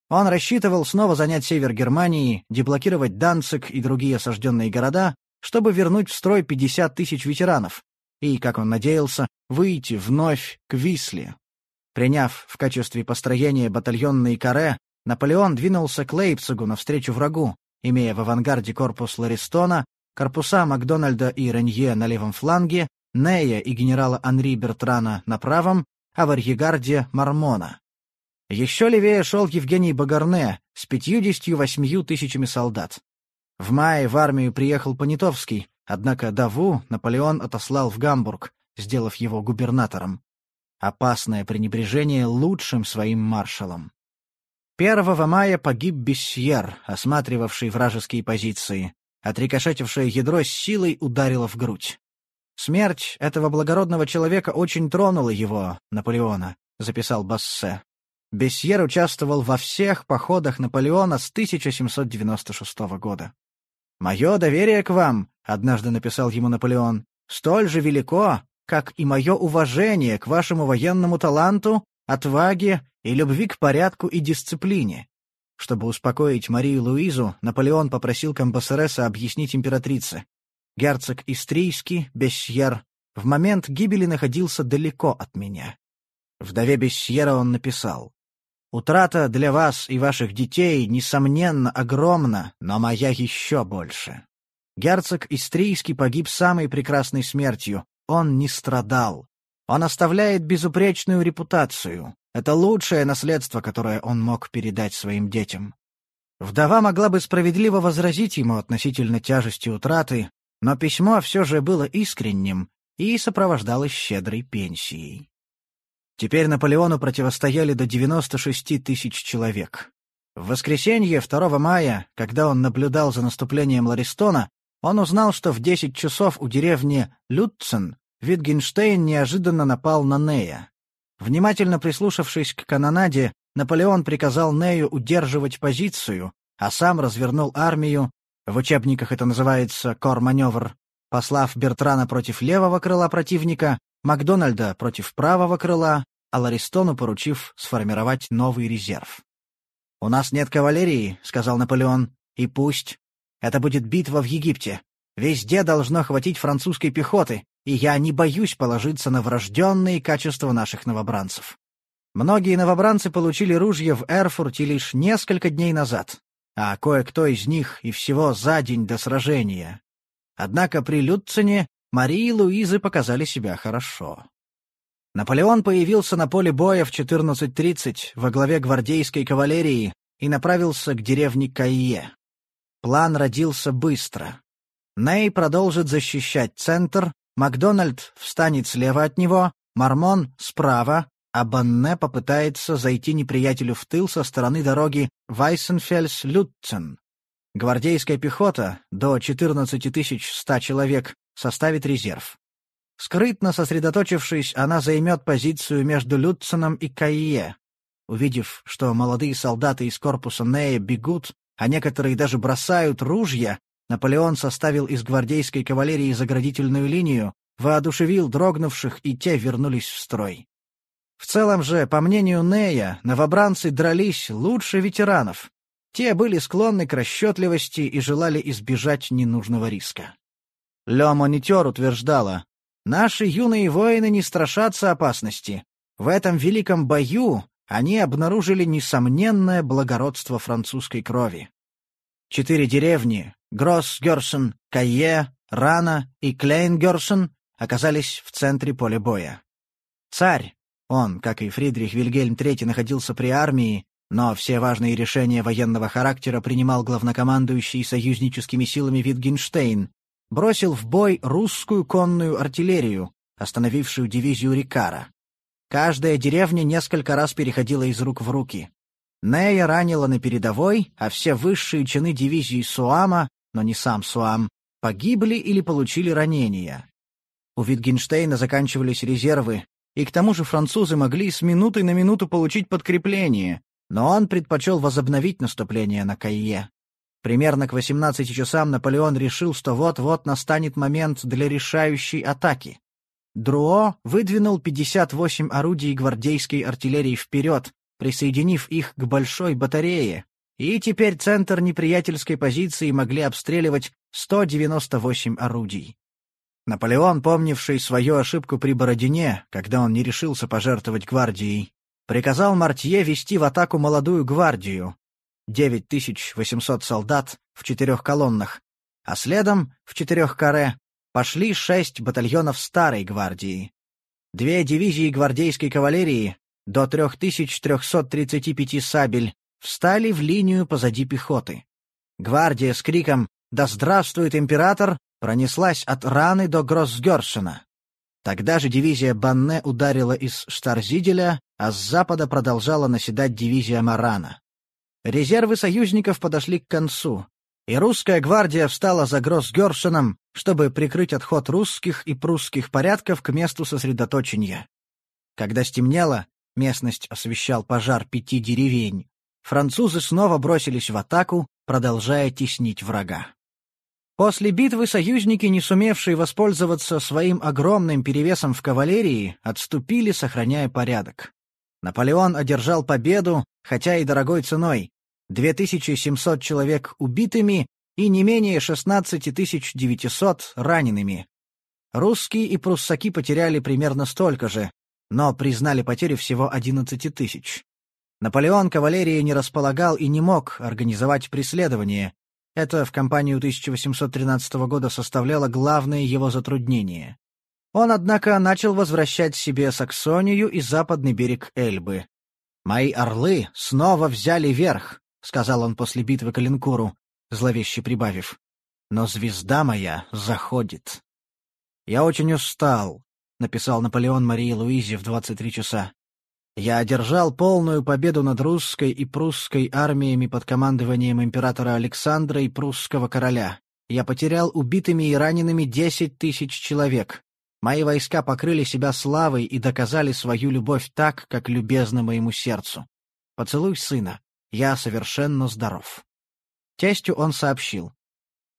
Он рассчитывал снова занять север Германии, деблокировать Данциг и другие осажденные города, чтобы вернуть в строй 50 тысяч ветеранов и, как он надеялся, выйти вновь к Висле. Приняв в качестве построения батальонные каре, Наполеон двинулся к Лейпцигу навстречу врагу, имея в авангарде корпус Ларистона, корпуса Макдональда и Ренье на левом фланге, Нея и генерала Анри Бертрана на правом, а в арьегарде — Мармона. Еще левее шел Евгений Багарне с пятьюдесятью восьмью тысячами солдат. В мае в армию приехал Понятовский, однако Даву Наполеон отослал в Гамбург, сделав его губернатором. Опасное пренебрежение лучшим своим маршалом. 1 мая погиб Бессьер, осматривавший вражеские позиции. Отрикошетившее ядро с силой ударило в грудь. Смерть этого благородного человека очень тронула его, Наполеона, записал Бассе. Бессьер участвовал во всех походах Наполеона с 1796 года. «Мое доверие к вам», — однажды написал ему Наполеон, — «столь же велико, как и мое уважение к вашему военному таланту, отваге и любви к порядку и дисциплине». Чтобы успокоить Марию Луизу, Наполеон попросил Камбасереса объяснить императрице. Герцог Истрийский, Бессьер, в момент гибели находился далеко от меня. Вдове Бессьера он написал. «Утрата для вас и ваших детей, несомненно, огромна, но моя еще больше. Герцог Истрийский погиб самой прекрасной смертью. Он не страдал. Он оставляет безупречную репутацию. Это лучшее наследство, которое он мог передать своим детям. Вдова могла бы справедливо возразить ему относительно тяжести утраты, но письмо все же было искренним и сопровождалось щедрой пенсией. Теперь Наполеону противостояли до 96 тысяч человек. В воскресенье 2 мая, когда он наблюдал за наступлением Ларистона, он узнал, что в 10 часов у деревни Лютцен Витгенштейн неожиданно напал на Нея. Внимательно прислушавшись к канонаде, Наполеон приказал Нею удерживать позицию, а сам развернул армию в учебниках это называется «кор-маневр», послав Бертрана против левого крыла противника, Макдональда против правого крыла, а Ларистону поручив сформировать новый резерв. «У нас нет кавалерии», — сказал Наполеон. «И пусть. Это будет битва в Египте. Везде должно хватить французской пехоты, и я не боюсь положиться на врожденные качества наших новобранцев». Многие новобранцы получили ружья в Эрфурте лишь несколько дней назад, а кое-кто из них и всего за день до сражения. Однако при Люцине Марии и Луизы показали себя хорошо. Наполеон появился на поле боя в 14.30 во главе гвардейской кавалерии и направился к деревне Кайе. План родился быстро. Ней продолжит защищать центр, Макдональд встанет слева от него, Мармон — справа, а Банне попытается зайти неприятелю в тыл со стороны дороги Вайсенфельс-Лютцен. Гвардейская пехота, до 14 100 человек, составит резерв. Скрытно сосредоточившись, она займет позицию между Люценом и Кайе. Увидев, что молодые солдаты из корпуса Нея бегут, а некоторые даже бросают ружья, Наполеон составил из гвардейской кавалерии заградительную линию, воодушевил дрогнувших, и те вернулись в строй. В целом же, по мнению Нея, новобранцы дрались лучше ветеранов. Те были склонны к расчетливости и желали избежать ненужного риска. Ле Монитер утверждала, «Наши юные воины не страшатся опасности. В этом великом бою они обнаружили несомненное благородство французской крови. Четыре деревни — Гросс-Герсен, Кайе, Рана и Клейн-Герсен — оказались в центре поля боя. Царь, он, как и Фридрих Вильгельм III, находился при армии, но все важные решения военного характера принимал главнокомандующий союзническими силами Витгенштейн, бросил в бой русскую конную артиллерию, остановившую дивизию Рикара. Каждая деревня несколько раз переходила из рук в руки. Нея ранила на передовой, а все высшие чины дивизии Суама, но не сам Суам, погибли или получили ранения. У Витгенштейна заканчивались резервы, и к тому же французы могли с минуты на минуту получить подкрепление, но он предпочел возобновить наступление на Кайе. Примерно к 18 часам Наполеон решил, что вот-вот настанет момент для решающей атаки. Друо выдвинул 58 орудий гвардейской артиллерии вперед, присоединив их к большой батарее, и теперь центр неприятельской позиции могли обстреливать 198 орудий. Наполеон, помнивший свою ошибку при Бородине, когда он не решился пожертвовать гвардией, приказал Мартье вести в атаку молодую гвардию, 9800 солдат в четырех колоннах, а следом, в четырех каре, пошли шесть батальонов Старой гвардии. Две дивизии гвардейской кавалерии, до 3335 сабель, встали в линию позади пехоты. Гвардия с криком «Да здравствует император!» пронеслась от Раны до Гроссгершена. Тогда же дивизия Банне ударила из Штарзиделя, а с запада продолжала наседать дивизия Марана. Резервы союзников подошли к концу, и русская гвардия встала за Гроссгершеном, чтобы прикрыть отход русских и прусских порядков к месту сосредоточения. Когда стемнело, местность освещал пожар пяти деревень, французы снова бросились в атаку, продолжая теснить врага. После битвы союзники, не сумевшие воспользоваться своим огромным перевесом в кавалерии, отступили, сохраняя порядок. Наполеон одержал победу, хотя и дорогой ценой. 2700 человек убитыми и не менее 16 900 ранеными. Русские и пруссаки потеряли примерно столько же, но признали потери всего 11 тысяч. Наполеон кавалерии не располагал и не мог организовать преследование. Это в кампанию 1813 года составляло главное его затруднение. Он, однако, начал возвращать себе Саксонию и западный берег Эльбы. «Мои орлы снова взяли верх», — сказал он после битвы Калинкуру, зловеще прибавив. «Но звезда моя заходит». «Я очень устал», — написал Наполеон Марии Луизе в 23 часа. «Я одержал полную победу над русской и прусской армиями под командованием императора Александра и прусского короля. Я потерял убитыми и ранеными десять тысяч человек. Мои войска покрыли себя славой и доказали свою любовь так, как любезно моему сердцу. Поцелуй сына. Я совершенно здоров. Тестю он сообщил.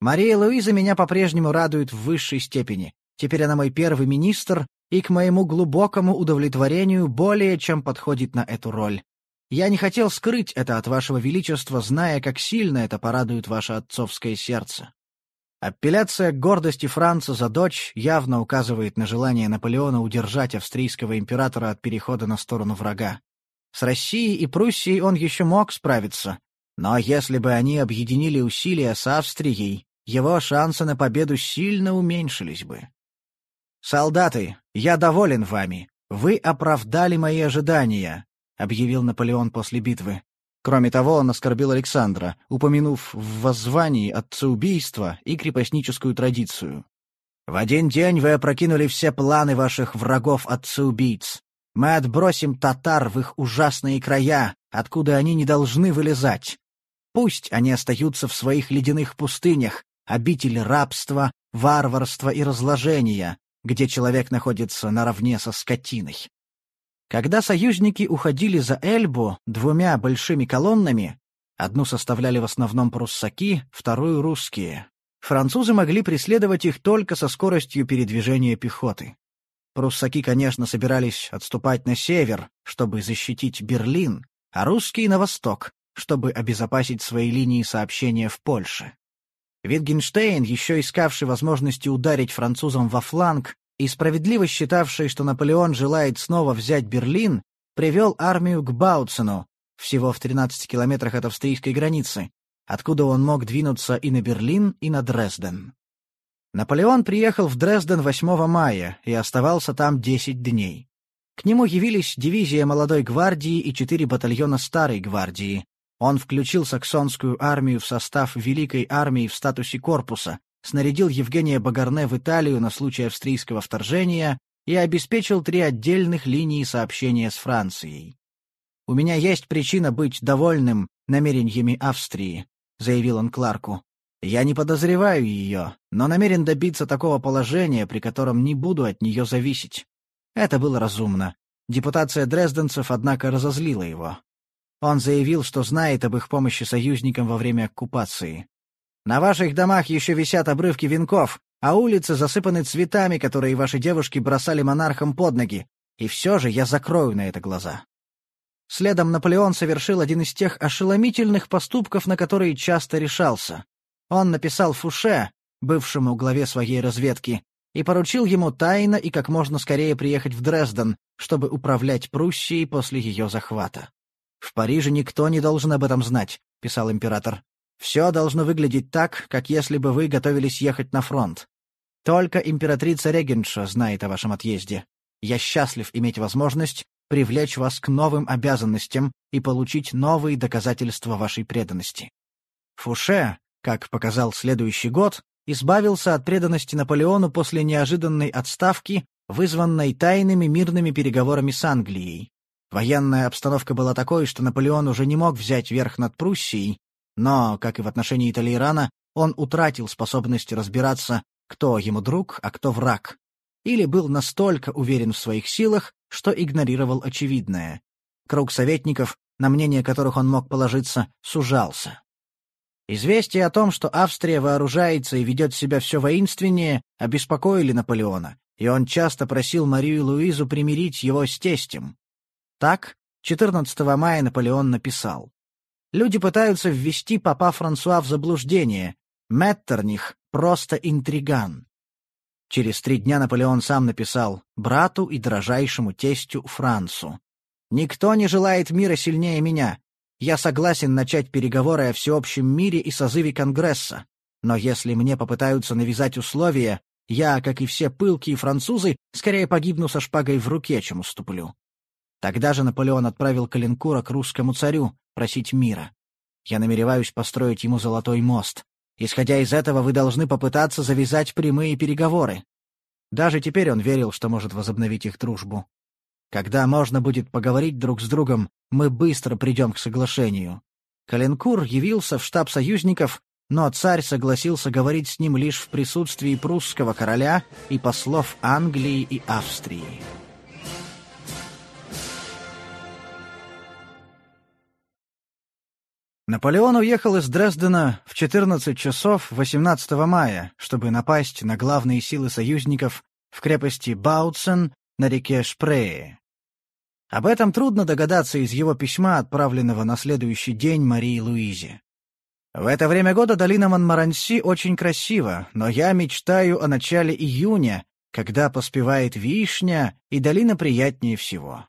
Мария Луиза меня по-прежнему радует в высшей степени. Теперь она мой первый министр и, к моему глубокому удовлетворению, более чем подходит на эту роль. Я не хотел скрыть это от вашего величества, зная, как сильно это порадует ваше отцовское сердце. Апелляция к гордости Франца за дочь явно указывает на желание Наполеона удержать австрийского императора от перехода на сторону врага. С Россией и Пруссией он еще мог справиться, но если бы они объединили усилия с Австрией, его шансы на победу сильно уменьшились бы. «Солдаты, я доволен вами. Вы оправдали мои ожидания», — объявил Наполеон после битвы. Кроме того, он оскорбил Александра, упомянув в воззвании отцеубийство и крепостническую традицию. «В один день вы опрокинули все планы ваших врагов отцеубийц. Мы отбросим татар в их ужасные края, откуда они не должны вылезать. Пусть они остаются в своих ледяных пустынях, обитель рабства, варварства и разложения, где человек находится наравне со скотиной. Когда союзники уходили за Эльбу двумя большими колоннами, одну составляли в основном пруссаки, вторую — русские, французы могли преследовать их только со скоростью передвижения пехоты. Пруссаки, конечно, собирались отступать на север, чтобы защитить Берлин, а русские — на восток, чтобы обезопасить свои линии сообщения в Польше. Витгенштейн, еще искавший возможности ударить французам во фланг, и справедливо считавший, что Наполеон желает снова взять Берлин, привел армию к Бауцену, всего в 13 километрах от австрийской границы, откуда он мог двинуться и на Берлин, и на Дрезден. Наполеон приехал в Дрезден 8 мая и оставался там 10 дней. К нему явились дивизия молодой гвардии и четыре батальона старой гвардии. Он включил саксонскую армию в состав Великой армии в статусе корпуса, снарядил Евгения Багарне в Италию на случай австрийского вторжения и обеспечил три отдельных линии сообщения с Францией. «У меня есть причина быть довольным намерениями Австрии», — заявил он Кларку. «Я не подозреваю ее, но намерен добиться такого положения, при котором не буду от нее зависеть». Это было разумно. Депутация дрезденцев, однако, разозлила его. Он заявил, что знает об их помощи союзникам во время оккупации. На ваших домах еще висят обрывки венков, а улицы засыпаны цветами, которые ваши девушки бросали монархам под ноги. И все же я закрою на это глаза. Следом Наполеон совершил один из тех ошеломительных поступков, на которые часто решался. Он написал Фуше, бывшему главе своей разведки, и поручил ему тайно и как можно скорее приехать в Дрезден, чтобы управлять Пруссией после ее захвата. «В Париже никто не должен об этом знать», — писал император. Все должно выглядеть так, как если бы вы готовились ехать на фронт. Только императрица Регенша знает о вашем отъезде. Я счастлив иметь возможность привлечь вас к новым обязанностям и получить новые доказательства вашей преданности. Фуше, как показал следующий год, избавился от преданности Наполеону после неожиданной отставки, вызванной тайными мирными переговорами с Англией. Военная обстановка была такой, что Наполеон уже не мог взять верх над Пруссией, но, как и в отношении Толейрана, он утратил способность разбираться, кто ему друг, а кто враг. Или был настолько уверен в своих силах, что игнорировал очевидное. Круг советников, на мнение которых он мог положиться, сужался. Известия о том, что Австрия вооружается и ведет себя все воинственнее, обеспокоили Наполеона, и он часто просил Марию Луизу примирить его с тестем. Так, 14 мая Наполеон написал Люди пытаются ввести папа Франсуа в заблуждение. Меттерних — просто интриган. Через три дня Наполеон сам написал брату и дрожайшему тестю Францу. «Никто не желает мира сильнее меня. Я согласен начать переговоры о всеобщем мире и созыве Конгресса. Но если мне попытаются навязать условия, я, как и все пылкие французы, скорее погибну со шпагой в руке, чем уступлю». Тогда же Наполеон отправил Калинкура к русскому царю, просить мира. Я намереваюсь построить ему золотой мост. Исходя из этого, вы должны попытаться завязать прямые переговоры. Даже теперь он верил, что может возобновить их дружбу. Когда можно будет поговорить друг с другом, мы быстро придем к соглашению. Каленкур явился в штаб союзников, но царь согласился говорить с ним лишь в присутствии прусского короля и послов Англии и Австрии. Наполеон уехал из Дрездена в 14 часов 18 мая, чтобы напасть на главные силы союзников в крепости Баутсен на реке Шпрее. Об этом трудно догадаться из его письма, отправленного на следующий день Марии Луизе. В это время года долина Монмаранси очень красива, но я мечтаю о начале июня, когда поспевает вишня, и долина приятнее всего.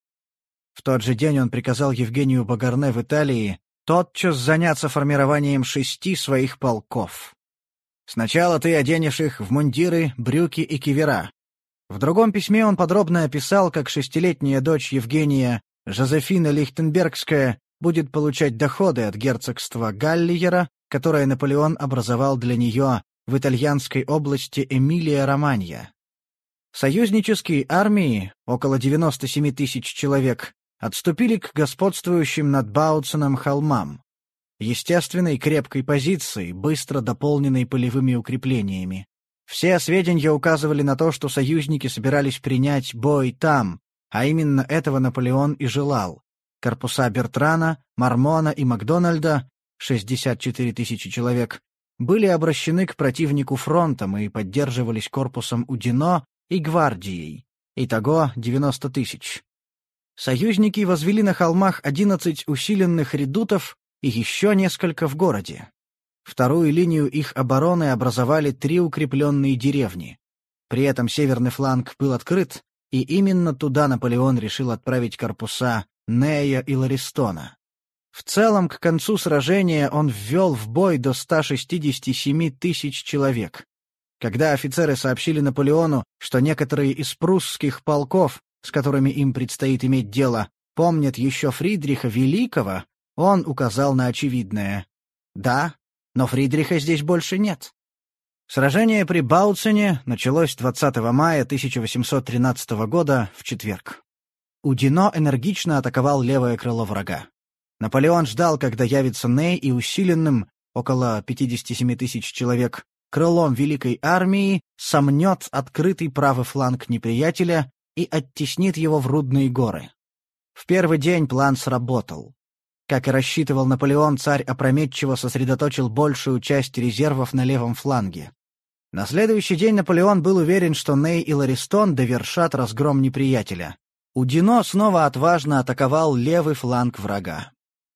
В тот же день он приказал Евгению Багарне в Италии тотчас заняться формированием шести своих полков. Сначала ты оденешь их в мундиры, брюки и кивера. В другом письме он подробно описал, как шестилетняя дочь Евгения, Жозефина Лихтенбергская, будет получать доходы от герцогства Галлиера, которое Наполеон образовал для нее в итальянской области Эмилия-Романья. Союзнические армии, около 97 тысяч человек, отступили к господствующим над Бауценом холмам, естественной крепкой позиции, быстро дополненной полевыми укреплениями. Все сведения указывали на то, что союзники собирались принять бой там, а именно этого Наполеон и желал. Корпуса Бертрана, Мармона и Макдональда, 64 тысячи человек, были обращены к противнику фронтом и поддерживались корпусом Удино и гвардией. Итого 90 тысяч. Союзники возвели на холмах 11 усиленных редутов и еще несколько в городе. Вторую линию их обороны образовали три укрепленные деревни. При этом северный фланг был открыт, и именно туда Наполеон решил отправить корпуса Нея и Ларистона. В целом, к концу сражения он ввел в бой до 167 тысяч человек. Когда офицеры сообщили Наполеону, что некоторые из прусских полков, с которыми им предстоит иметь дело, помнят еще Фридриха Великого, он указал на очевидное. Да, но Фридриха здесь больше нет. Сражение при Бауцене началось 20 мая 1813 года в четверг. Удино энергично атаковал левое крыло врага. Наполеон ждал, когда явится Ней и усиленным, около 57 тысяч человек, крылом Великой Армии сомнет открытый правый фланг неприятеля и оттеснит его в Рудные горы. В первый день план сработал. Как и рассчитывал Наполеон, царь опрометчиво сосредоточил большую часть резервов на левом фланге. На следующий день Наполеон был уверен, что Ней и Ларистон довершат разгром неприятеля. Удино снова отважно атаковал левый фланг врага.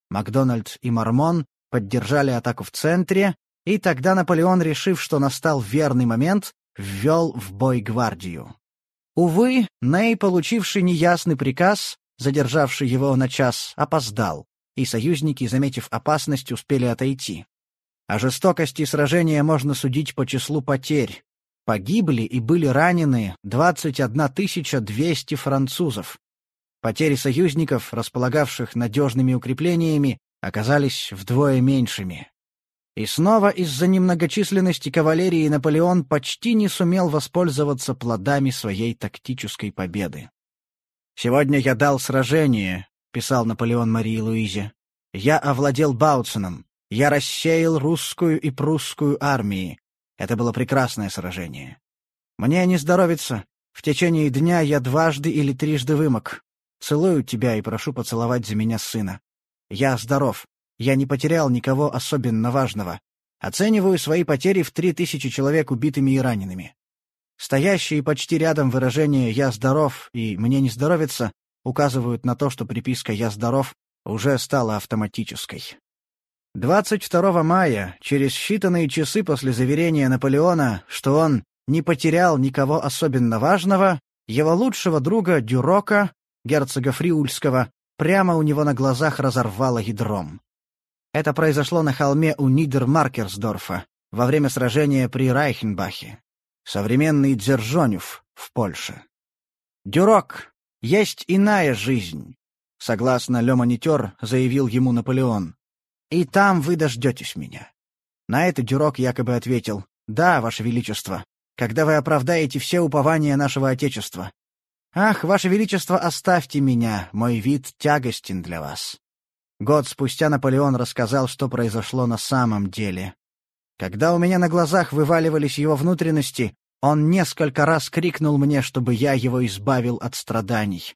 Макдональд и Мормон поддержали атаку в центре, и тогда Наполеон, решив, что настал верный момент, ввел в бой гвардию. Увы, Ней, получивший неясный приказ, задержавший его на час, опоздал, и союзники, заметив опасность, успели отойти. О жестокости сражения можно судить по числу потерь. Погибли и были ранены 21 200 французов. Потери союзников, располагавших надежными укреплениями, оказались вдвое меньшими. И снова из-за немногочисленности кавалерии Наполеон почти не сумел воспользоваться плодами своей тактической победы. «Сегодня я дал сражение», — писал Наполеон Марии Луизе. «Я овладел Бауценом. Я рассеял русскую и прусскую армии. Это было прекрасное сражение. Мне не здоровится. В течение дня я дважды или трижды вымок. Целую тебя и прошу поцеловать за меня сына. Я здоров. Я не потерял никого особенно важного. Оцениваю свои потери в три тысячи человек убитыми и ранеными. Стоящие почти рядом выражения «я здоров» и «мне не здоровится» указывают на то, что приписка «я здоров» уже стала автоматической. 22 мая, через считанные часы после заверения Наполеона, что он не потерял никого особенно важного, его лучшего друга Дюрока, герцога Фриульского, прямо у него на глазах разорвало ядром. Это произошло на холме у Нидермаркерсдорфа во время сражения при Райхенбахе. Современный Дзержонев в Польше. «Дюрок, есть иная жизнь», — согласно Ле Монитер заявил ему Наполеон. «И там вы дождетесь меня». На это Дюрок якобы ответил, «Да, Ваше Величество, когда вы оправдаете все упования нашего Отечества. Ах, Ваше Величество, оставьте меня, мой вид тягостен для вас». Год спустя Наполеон рассказал, что произошло на самом деле. Когда у меня на глазах вываливались его внутренности, он несколько раз крикнул мне, чтобы я его избавил от страданий.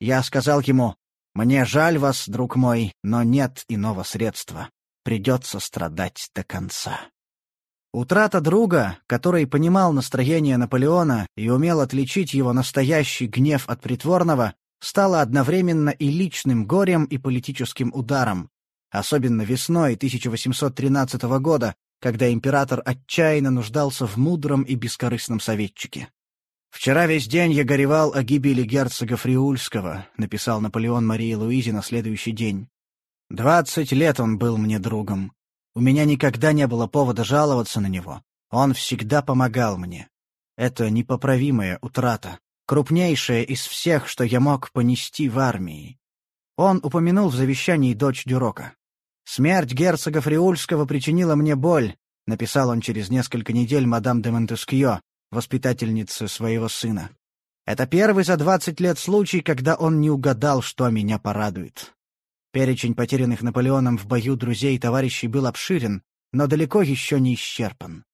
Я сказал ему, «Мне жаль вас, друг мой, но нет иного средства. Придется страдать до конца». Утрата друга, который понимал настроение Наполеона и умел отличить его настоящий гнев от притворного, стало одновременно и личным горем, и политическим ударом, особенно весной 1813 года, когда император отчаянно нуждался в мудром и бескорыстном советчике. «Вчера весь день я горевал о гибели герцога Фриульского», — написал Наполеон Марии Луизе на следующий день. «Двадцать лет он был мне другом. У меня никогда не было повода жаловаться на него. Он всегда помогал мне. Это непоправимая утрата, крупнейшая из всех, что я мог понести в армии. Он упомянул в завещании дочь Дюрока. «Смерть герцога Фриульского причинила мне боль», — написал он через несколько недель мадам де Монтескьё, воспитательнице своего сына. «Это первый за двадцать лет случай, когда он не угадал, что меня порадует». Перечень потерянных Наполеоном в бою друзей и товарищей был обширен, но далеко еще не исчерпан.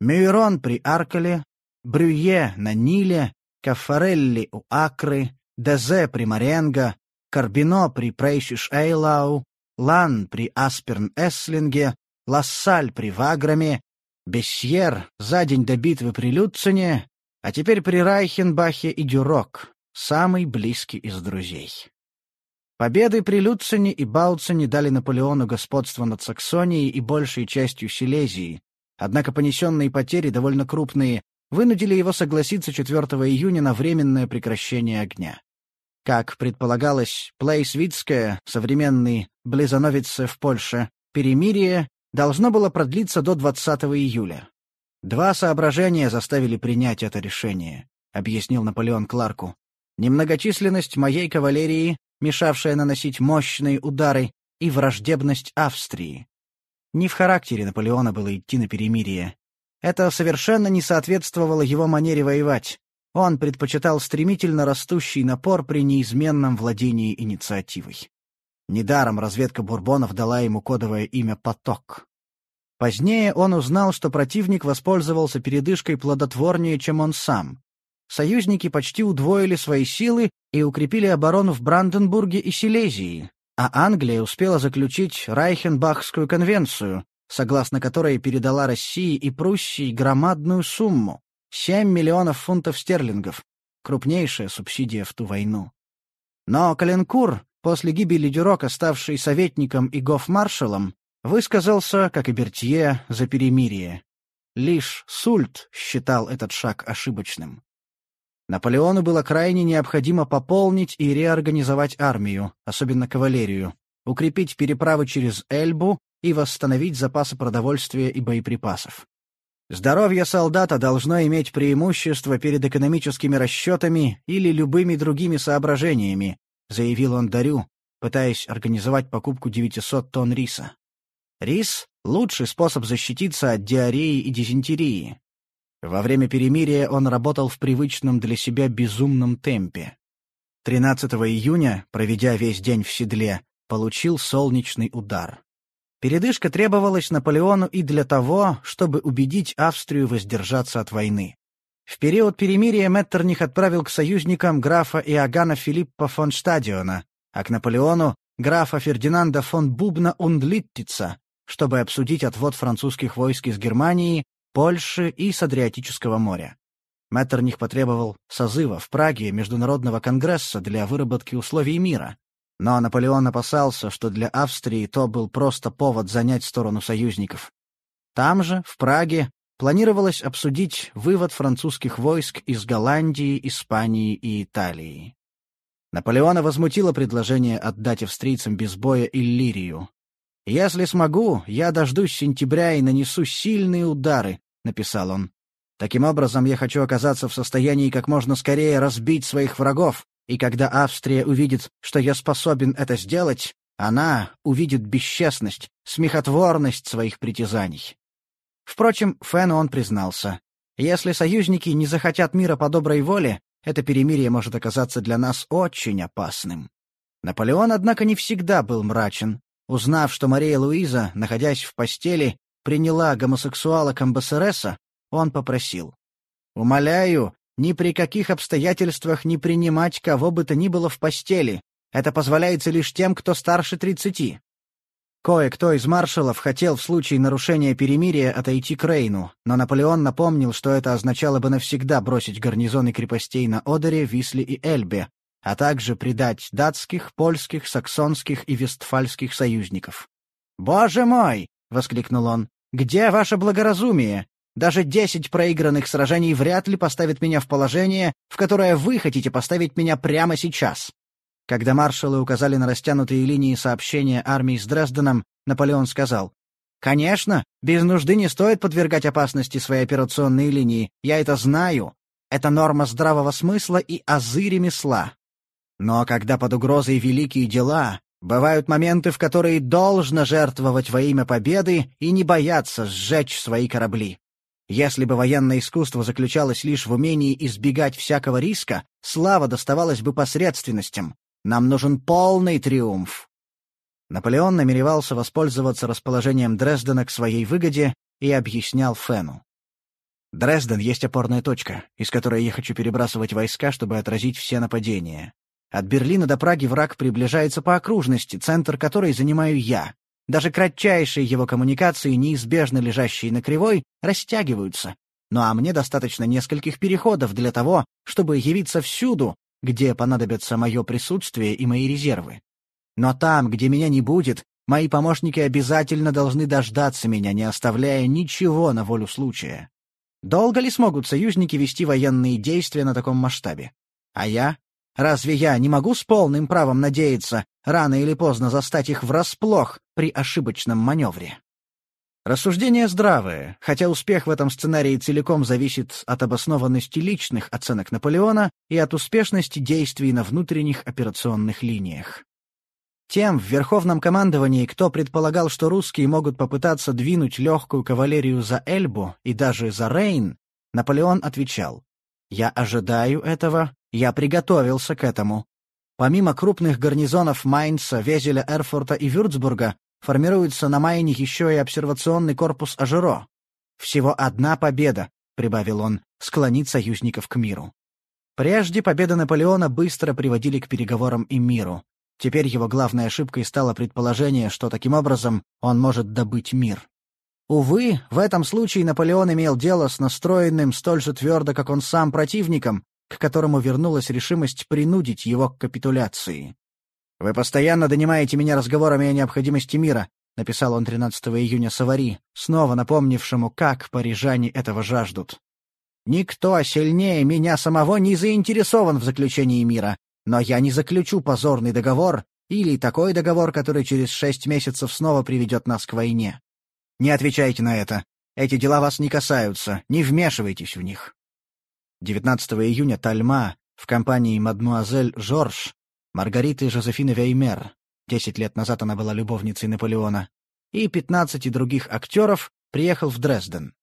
Мюйрон при Аркале, Брюе на Ниле, Кафарелли у Акры, Дезе при Маренго, Карбино при Прейшиш-Эйлау, Лан при Асперн-Эслинге, Лассаль при Ваграме, Бессьер за день до битвы при Люцине, а теперь при Райхенбахе и Дюрок, самый близкий из друзей. Победы при Люцине и Бауцене дали Наполеону господство над Саксонией и большей частью Силезии, однако понесенные потери, довольно крупные, вынудили его согласиться 4 июня на временное прекращение огня. Как предполагалось, Плейсвицкое, современный Близановице в Польше, перемирие должно было продлиться до 20 июля. Два соображения заставили принять это решение, объяснил Наполеон Кларку. Немногочисленность моей кавалерии, мешавшая наносить мощные удары, и враждебность Австрии. Не в характере Наполеона было идти на перемирие. Это совершенно не соответствовало его манере воевать. Он предпочитал стремительно растущий напор при неизменном владении инициативой. Недаром разведка бурбонов дала ему кодовое имя «Поток». Позднее он узнал, что противник воспользовался передышкой плодотворнее, чем он сам. Союзники почти удвоили свои силы и укрепили оборону в Бранденбурге и Силезии, а Англия успела заключить Райхенбахскую конвенцию, согласно которой передала России и Пруссии громадную сумму 7 миллионов фунтов стерлингов, крупнейшая субсидия в ту войну. Но Каленкур, после гибели Дюрока, ставший советником и гофмаршалом, высказался, как и Бертье, за перемирие. Лишь Сульт считал этот шаг ошибочным. Наполеону было крайне необходимо пополнить и реорганизовать армию, особенно кавалерию, укрепить переправы через Эльбу и восстановить запасы продовольствия и боеприпасов. Здоровье солдата должно иметь преимущество перед экономическими расчетами или любыми другими соображениями, заявил он Дарю, пытаясь организовать покупку 900 тонн риса. Рис — лучший способ защититься от диареи и дизентерии. Во время перемирия он работал в привычном для себя безумном темпе. 13 июня, проведя весь день в седле, получил солнечный удар. Передышка требовалась Наполеону и для того, чтобы убедить Австрию воздержаться от войны. В период перемирия Меттерних отправил к союзникам графа Иоганна Филиппа фон Штадиона, а к Наполеону — графа Фердинанда фон Бубна Ундлиттица, чтобы обсудить отвод французских войск из Германии, Польши и с Адриатического моря. Меттерних потребовал созыва в Праге Международного конгресса для выработки условий мира, но Наполеон опасался, что для Австрии то был просто повод занять сторону союзников. Там же, в Праге, планировалось обсудить вывод французских войск из Голландии, Испании и Италии. Наполеона возмутило предложение отдать австрийцам без боя Иллирию. «Если смогу, я дождусь сентября и нанесу сильные удары», — написал он. «Таким образом, я хочу оказаться в состоянии как можно скорее разбить своих врагов, и когда Австрия увидит, что я способен это сделать, она увидит бесчестность, смехотворность своих притязаний. Впрочем, Фену он признался. Если союзники не захотят мира по доброй воле, это перемирие может оказаться для нас очень опасным. Наполеон, однако, не всегда был мрачен. Узнав, что Мария Луиза, находясь в постели, приняла гомосексуала Камбасереса, он попросил. «Умоляю, ни при каких обстоятельствах не принимать кого бы то ни было в постели. Это позволяется лишь тем, кто старше тридцати. Кое-кто из маршалов хотел в случае нарушения перемирия отойти к Рейну, но Наполеон напомнил, что это означало бы навсегда бросить гарнизоны крепостей на Одере, Висле и Эльбе, а также предать датских, польских, саксонских и вестфальских союзников. «Боже мой!» — воскликнул он. «Где ваше благоразумие? Даже десять проигранных сражений вряд ли поставят меня в положение, в которое вы хотите поставить меня прямо сейчас». Когда маршалы указали на растянутые линии сообщения армии с Дрезденом, Наполеон сказал, «Конечно, без нужды не стоит подвергать опасности свои операционные линии, я это знаю. Это норма здравого смысла и азы ремесла. Но когда под угрозой великие дела, бывают моменты, в которые должно жертвовать во имя победы и не бояться сжечь свои корабли. Если бы военное искусство заключалось лишь в умении избегать всякого риска, слава доставалась бы посредственностям. Нам нужен полный триумф. Наполеон намеревался воспользоваться расположением Дрездена к своей выгоде и объяснял Фену. «Дрезден есть опорная точка, из которой я хочу перебрасывать войска, чтобы отразить все нападения. От Берлина до Праги враг приближается по окружности, центр которой занимаю я. Даже кратчайшие его коммуникации, неизбежно лежащие на кривой, растягиваются. Ну а мне достаточно нескольких переходов для того, чтобы явиться всюду, где понадобится мое присутствие и мои резервы. Но там, где меня не будет, мои помощники обязательно должны дождаться меня, не оставляя ничего на волю случая. Долго ли смогут союзники вести военные действия на таком масштабе? А я? Разве я не могу с полным правом надеяться рано или поздно застать их врасплох при ошибочном маневре? Рассуждения здравые, хотя успех в этом сценарии целиком зависит от обоснованности личных оценок Наполеона и от успешности действий на внутренних операционных линиях. Тем в Верховном командовании, кто предполагал, что русские могут попытаться двинуть легкую кавалерию за Эльбу и даже за Рейн, Наполеон отвечал «Я ожидаю этого, я приготовился к этому. Помимо крупных гарнизонов Майнца, Везеля, Эрфурта и Вюрцбурга, формируется на Майне еще и обсервационный корпус Ажеро. Всего одна победа, — прибавил он, — склонит союзников к миру. Прежде победы Наполеона быстро приводили к переговорам и миру. Теперь его главной ошибкой стало предположение, что таким образом он может добыть мир. Увы, в этом случае Наполеон имел дело с настроенным столь же твердо, как он сам, противником, к которому вернулась решимость принудить его к капитуляции. «Вы постоянно донимаете меня разговорами о необходимости мира», — написал он 13 июня Савари, снова напомнившему, как парижане этого жаждут. «Никто сильнее меня самого не заинтересован в заключении мира, но я не заключу позорный договор или такой договор, который через шесть месяцев снова приведет нас к войне. Не отвечайте на это. Эти дела вас не касаются, не вмешивайтесь в них. 19 июня Тальма в компании мадмуазель Жорж, Маргариты Жозефины Веймер, 10 лет назад она была любовницей Наполеона, и 15 других актеров приехал в Дрезден.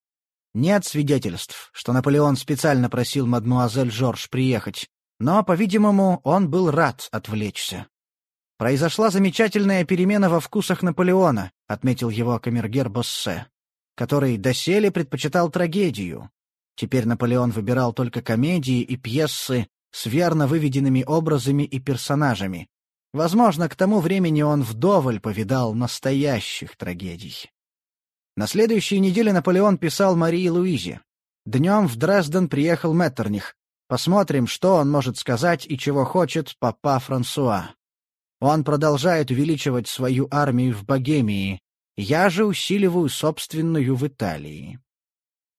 Нет свидетельств, что Наполеон специально просил мадмуазель Жорж приехать, но, по-видимому, он был рад отвлечься. «Произошла замечательная перемена во вкусах Наполеона», — отметил его камергер Боссе, который доселе предпочитал трагедию. Теперь Наполеон выбирал только комедии и пьесы с верно выведенными образами и персонажами. Возможно, к тому времени он вдоволь повидал настоящих трагедий. На следующей неделе Наполеон писал Марии Луизе. Днем в Дрезден приехал Меттерних, Посмотрим, что он может сказать и чего хочет папа Франсуа. Он продолжает увеличивать свою армию в Богемии. Я же усиливаю собственную в Италии.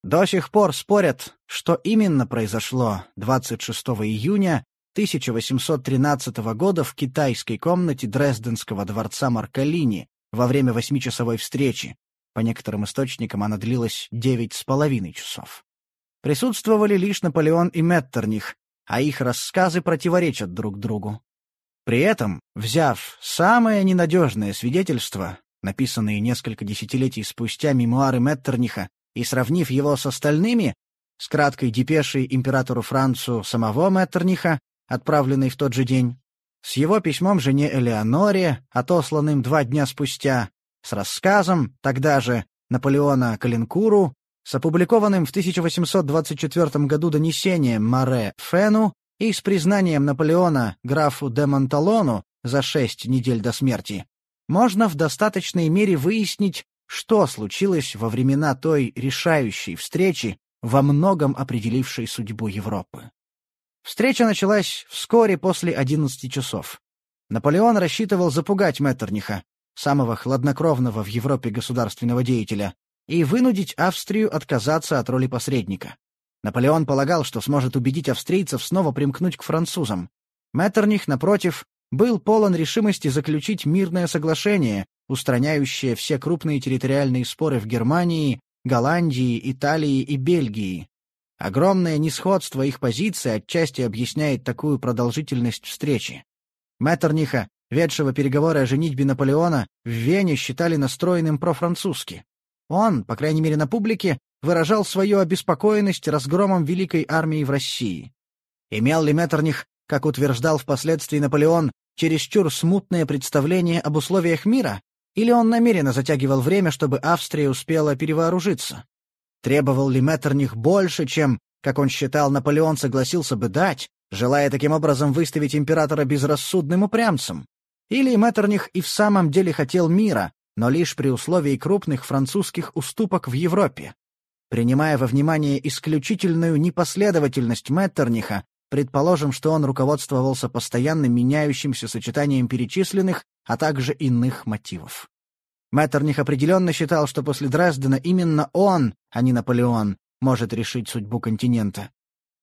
До сих пор спорят, что именно произошло 26 июня 1813 года в китайской комнате Дрезденского дворца Маркалини во время восьмичасовой встречи. По некоторым источникам она длилась девять с половиной часов. Присутствовали лишь Наполеон и Меттерних, а их рассказы противоречат друг другу. При этом, взяв самое ненадежное свидетельство, написанные несколько десятилетий спустя мемуары Меттерниха, и сравнив его с остальными, с краткой депешей императору Францу самого Меттерниха, отправленной в тот же день, с его письмом жене Элеоноре, отосланным два дня спустя, с рассказом, тогда же, Наполеона Калинкуру, с опубликованным в 1824 году донесением Маре Фену и с признанием Наполеона графу де Монталону за шесть недель до смерти, можно в достаточной мере выяснить, что случилось во времена той решающей встречи, во многом определившей судьбу Европы. Встреча началась вскоре после 11 часов. Наполеон рассчитывал запугать Меттерниха, самого хладнокровного в Европе государственного деятеля, и вынудить Австрию отказаться от роли посредника. Наполеон полагал, что сможет убедить австрийцев снова примкнуть к французам. Меттерних, напротив, был полон решимости заключить мирное соглашение, устраняющее все крупные территориальные споры в Германии, Голландии, Италии и Бельгии. Огромное несходство их позиций отчасти объясняет такую продолжительность встречи. Меттерниха, ведшего переговоры о женитьбе Наполеона, в Вене считали настроенным профранцузски. Он, по крайней мере на публике, выражал свою обеспокоенность разгромом Великой армии в России. Имел ли Меттерних, как утверждал впоследствии Наполеон, чересчур смутное представление об условиях мира, или он намеренно затягивал время, чтобы Австрия успела перевооружиться? Требовал ли Меттерних больше, чем, как он считал, Наполеон согласился бы дать, желая таким образом выставить императора безрассудным упрямцем? Или Меттерних и в самом деле хотел мира, но лишь при условии крупных французских уступок в Европе? Принимая во внимание исключительную непоследовательность Меттерниха, предположим, что он руководствовался постоянно меняющимся сочетанием перечисленных, а также иных мотивов. Меттерних определенно считал, что после Дрездена именно он, а не Наполеон, может решить судьбу континента.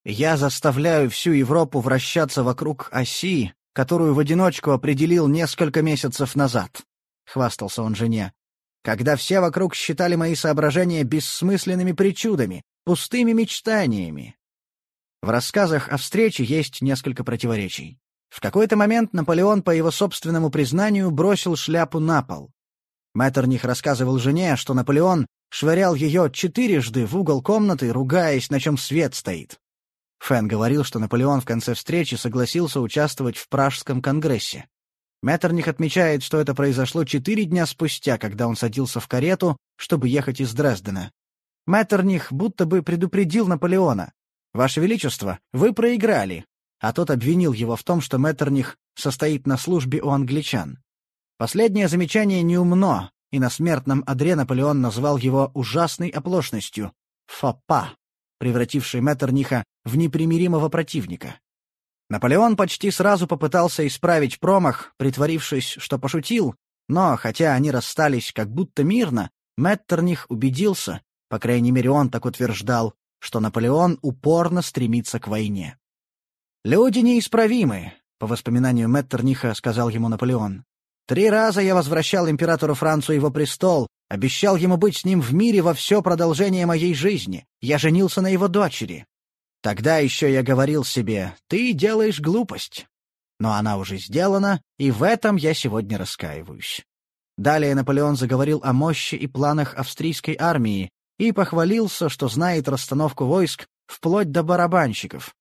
«Я заставляю всю Европу вращаться вокруг оси, которую в одиночку определил несколько месяцев назад», — хвастался он жене. «Когда все вокруг считали мои соображения бессмысленными причудами, пустыми мечтаниями». В рассказах о встрече есть несколько противоречий. В какой-то момент Наполеон, по его собственному признанию, бросил шляпу на пол. Меттерних рассказывал жене, что Наполеон швырял ее четырежды в угол комнаты, ругаясь, на чем свет стоит. Фэн говорил, что Наполеон в конце встречи согласился участвовать в Пражском конгрессе. Меттерних отмечает, что это произошло четыре дня спустя, когда он садился в карету, чтобы ехать из Дрездена. Меттерних будто бы предупредил Наполеона. «Ваше Величество, вы проиграли!» А тот обвинил его в том, что Меттерних состоит на службе у англичан. Последнее замечание неумно, и на смертном одре Наполеон назвал его ужасной оплошностью — «фопа», превратившей Меттерниха в непримиримого противника. Наполеон почти сразу попытался исправить промах, притворившись, что пошутил, но, хотя они расстались как будто мирно, Меттерних убедился, по крайней мере он так утверждал, что Наполеон упорно стремится к войне. «Люди неисправимы», — по воспоминанию Меттерниха сказал ему Наполеон. Три раза я возвращал императору Францу его престол, обещал ему быть с ним в мире во все продолжение моей жизни. Я женился на его дочери. Тогда еще я говорил себе, ты делаешь глупость. Но она уже сделана, и в этом я сегодня раскаиваюсь. Далее Наполеон заговорил о мощи и планах австрийской армии и похвалился, что знает расстановку войск вплоть до барабанщиков.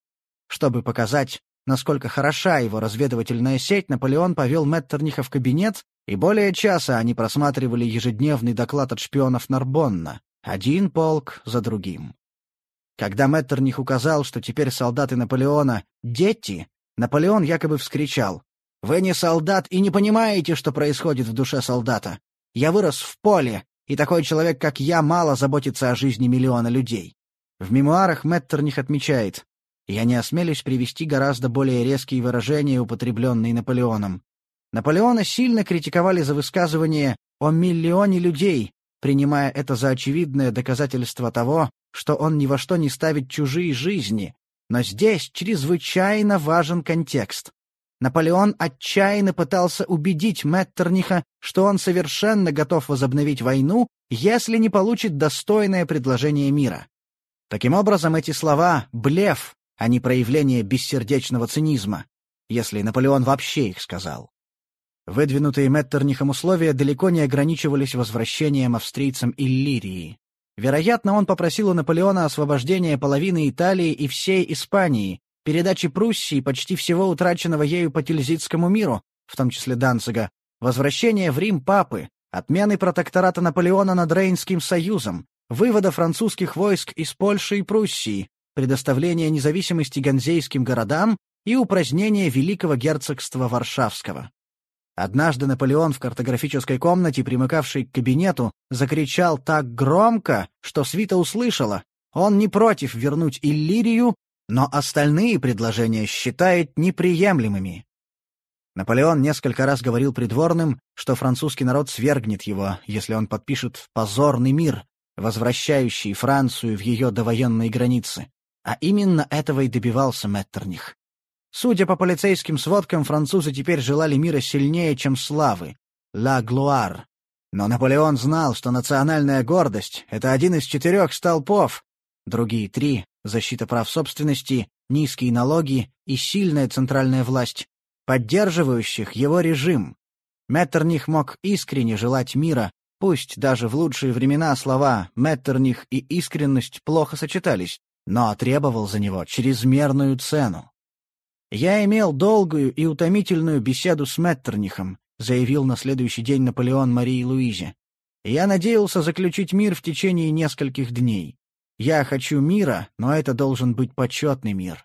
Чтобы показать, насколько хороша его разведывательная сеть, Наполеон повел Меттерниха в кабинет, и более часа они просматривали ежедневный доклад от шпионов Нарбонна, один полк за другим. Когда Меттерних указал, что теперь солдаты Наполеона — дети, Наполеон якобы вскричал «Вы не солдат и не понимаете, что происходит в душе солдата. Я вырос в поле, и такой человек, как я, мало заботится о жизни миллиона людей». В мемуарах Меттерних отмечает я не осмелюсь привести гораздо более резкие выражения, употребленные Наполеоном. Наполеона сильно критиковали за высказывание о миллионе людей, принимая это за очевидное доказательство того, что он ни во что не ставит чужие жизни. Но здесь чрезвычайно важен контекст. Наполеон отчаянно пытался убедить Меттерниха, что он совершенно готов возобновить войну, если не получит достойное предложение мира. Таким образом, эти слова — блеф, а не проявление бессердечного цинизма, если Наполеон вообще их сказал. Выдвинутые Меттернихом условия далеко не ограничивались возвращением австрийцам Иллирии. Вероятно, он попросил у Наполеона освобождения половины Италии и всей Испании, передачи Пруссии почти всего утраченного ею по Тильзитскому миру, в том числе Данцига, возвращения в Рим папы, отмены протектората Наполеона над Рейнским союзом, вывода французских войск из Польши и Пруссии, предоставление независимости ганзейским городам и упразднение Великого герцогства Варшавского. Однажды Наполеон в картографической комнате, примыкавшей к кабинету, закричал так громко, что свита услышала. Он не против вернуть Иллирию, но остальные предложения считает неприемлемыми. Наполеон несколько раз говорил придворным, что французский народ свергнет его, если он подпишет «позорный мир», возвращающий Францию в ее довоенные границы. А именно этого и добивался Меттерних. Судя по полицейским сводкам, французы теперь желали мира сильнее, чем славы. «La gloire». Но Наполеон знал, что национальная гордость — это один из четырех столпов. Другие три — защита прав собственности, низкие налоги и сильная центральная власть поддерживающих его режим. Меттерних мог искренне желать мира, пусть даже в лучшие времена слова «Меттерних» и «искренность» плохо сочетались, но требовал за него чрезмерную цену. «Я имел долгую и утомительную беседу с Меттернихом», заявил на следующий день Наполеон Марии Луизе. «Я надеялся заключить мир в течение нескольких дней. Я хочу мира, но это должен быть почетный мир.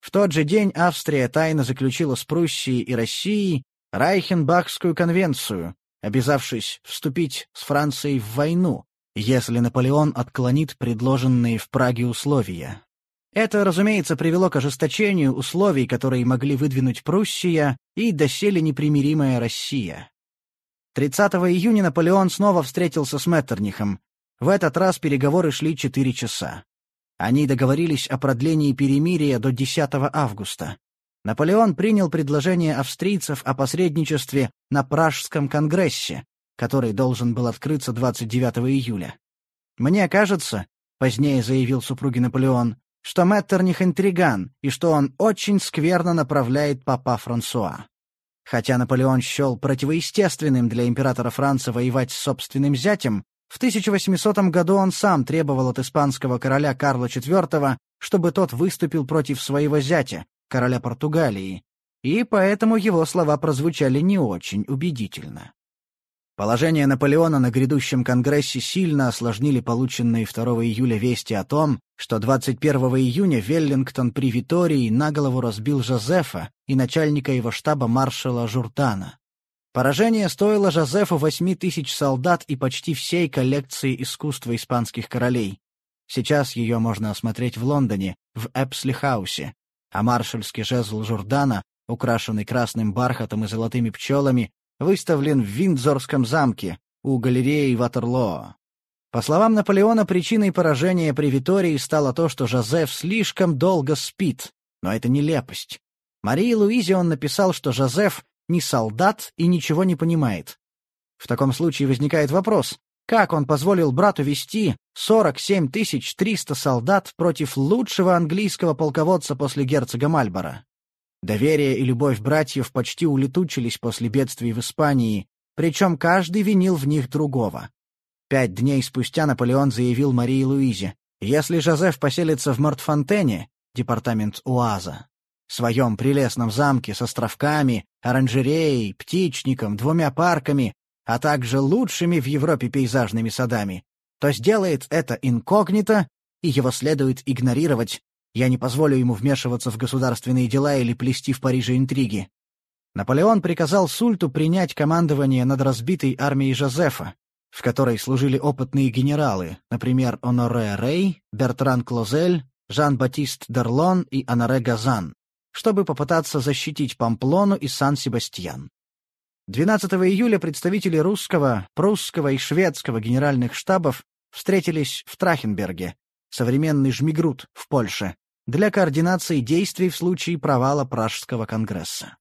В тот же день Австрия тайно заключила с Пруссией и Россией Райхенбахскую конвенцию, обязавшись вступить с Францией в войну, если Наполеон отклонит предложенные в Праге условия. Это, разумеется, привело к ожесточению условий, которые могли выдвинуть Пруссия и доселе непримиримая Россия. 30 июня Наполеон снова встретился с Меттернихом. В этот раз переговоры шли четыре часа. Они договорились о продлении перемирия до 10 августа. Наполеон принял предложение австрийцев о посредничестве на Пражском конгрессе, который должен был открыться 29 июля. «Мне кажется», — позднее заявил супруге Наполеон, что Меттерних интриган и что он очень скверно направляет папа Франсуа. Хотя Наполеон счел противоестественным для императора Франца воевать с собственным зятем, в 1800 году он сам требовал от испанского короля Карла IV, чтобы тот выступил против своего зятя, короля Португалии, и поэтому его слова прозвучали не очень убедительно. Положение Наполеона на грядущем Конгрессе сильно осложнили полученные 2 июля вести о том, что 21 июня Веллингтон при Витории на голову разбил Жозефа и начальника его штаба маршала Журтана. Поражение стоило Жозефу восьми тысяч солдат и почти всей коллекции искусства испанских королей. Сейчас ее можно осмотреть в Лондоне, в Эпсли-хаусе, а маршальский жезл Журдана, украшенный красным бархатом и золотыми пчелами, выставлен в Виндзорском замке у галереи Ватерлоо. По словам Наполеона, причиной поражения при Витории стало то, что Жозеф слишком долго спит, но это нелепость. Марии Луизе он написал, что Жозеф не солдат и ничего не понимает. В таком случае возникает вопрос, как он позволил брату вести 47 300 солдат против лучшего английского полководца после герцога Мальбора? Доверие и любовь братьев почти улетучились после бедствий в Испании, причем каждый винил в них другого. Пять дней спустя Наполеон заявил Марии Луизе, если Жозеф поселится в Мортфонтене, департамент УАЗа, своем прелестном замке с островками, оранжереей, птичником, двумя парками, а также лучшими в Европе пейзажными садами, то сделает это инкогнито, и его следует игнорировать. Я не позволю ему вмешиваться в государственные дела или плести в Париже интриги. Наполеон приказал Сульту принять командование над разбитой армией Жозефа, в которой служили опытные генералы, например, Оноре Рей, Бертран Клозель, Жан-Батист Дерлон и Анаре Газан чтобы попытаться защитить Памплону и Сан-Себастьян. 12 июля представители русского, прусского и шведского генеральных штабов встретились в Трахенберге, современный Жмигрут в Польше, для координации действий в случае провала Пражского конгресса.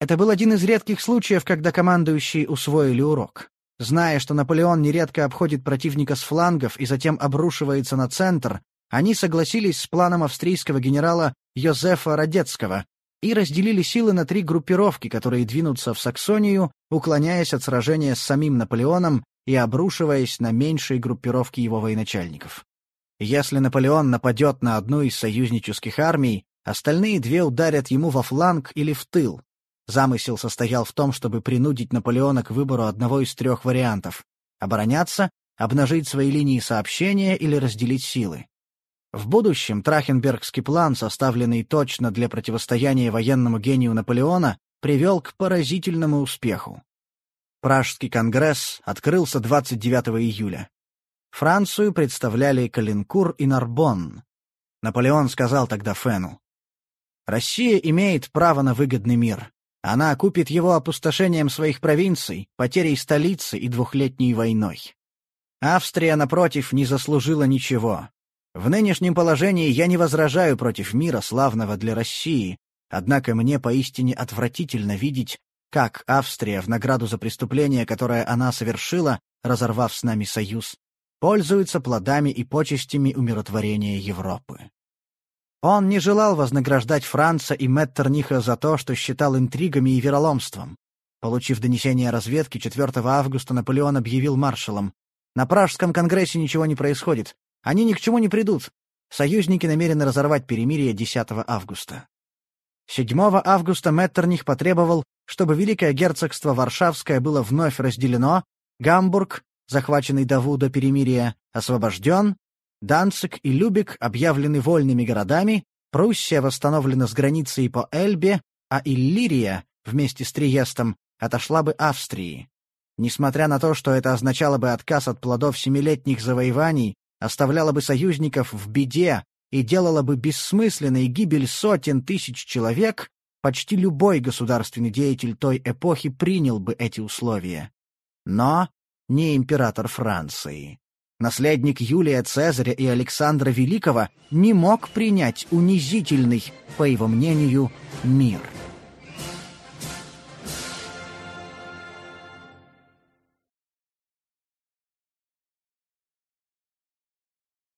Это был один из редких случаев, когда командующие усвоили урок. Зная, что Наполеон нередко обходит противника с флангов и затем обрушивается на центр, они согласились с планом австрийского генерала Йозефа Радецкого и разделили силы на три группировки, которые двинутся в Саксонию, уклоняясь от сражения с самим Наполеоном и обрушиваясь на меньшие группировки его военачальников. Если Наполеон нападет на одну из союзнических армий, остальные две ударят ему во фланг или в тыл. Замысел состоял в том, чтобы принудить Наполеона к выбору одного из трех вариантов — обороняться, обнажить свои линии сообщения или разделить силы. В будущем Трахенбергский план, составленный точно для противостояния военному гению Наполеона, привел к поразительному успеху. Пражский конгресс открылся 29 июля. Францию представляли Калинкур и Нарбонн. Наполеон сказал тогда Фену. «Россия имеет право на выгодный мир. Она купит его опустошением своих провинций, потерей столицы и двухлетней войной. Австрия, напротив, не заслужила ничего. В нынешнем положении я не возражаю против мира, славного для России, однако мне поистине отвратительно видеть, как Австрия в награду за преступление, которое она совершила, разорвав с нами союз, пользуется плодами и почестями умиротворения Европы. Он не желал вознаграждать Франца и Меттерниха за то, что считал интригами и вероломством. Получив донесение разведки, 4 августа Наполеон объявил маршалом «На Пражском конгрессе ничего не происходит. Они ни к чему не придут. Союзники намерены разорвать перемирие 10 августа». 7 августа Меттерних потребовал, чтобы Великое герцогство Варшавское было вновь разделено, Гамбург, захваченный Давуда перемирия, освобожден, Данцик и Любек объявлены вольными городами, Пруссия восстановлена с границей по Эльбе, а Иллирия, вместе с Триестом, отошла бы Австрии. Несмотря на то, что это означало бы отказ от плодов семилетних завоеваний, оставляло бы союзников в беде и делало бы бессмысленной гибель сотен тысяч человек, почти любой государственный деятель той эпохи принял бы эти условия. Но не император Франции. Наследник Юлия Цезаря и Александра Великого не мог принять унизительный, по его мнению, мир.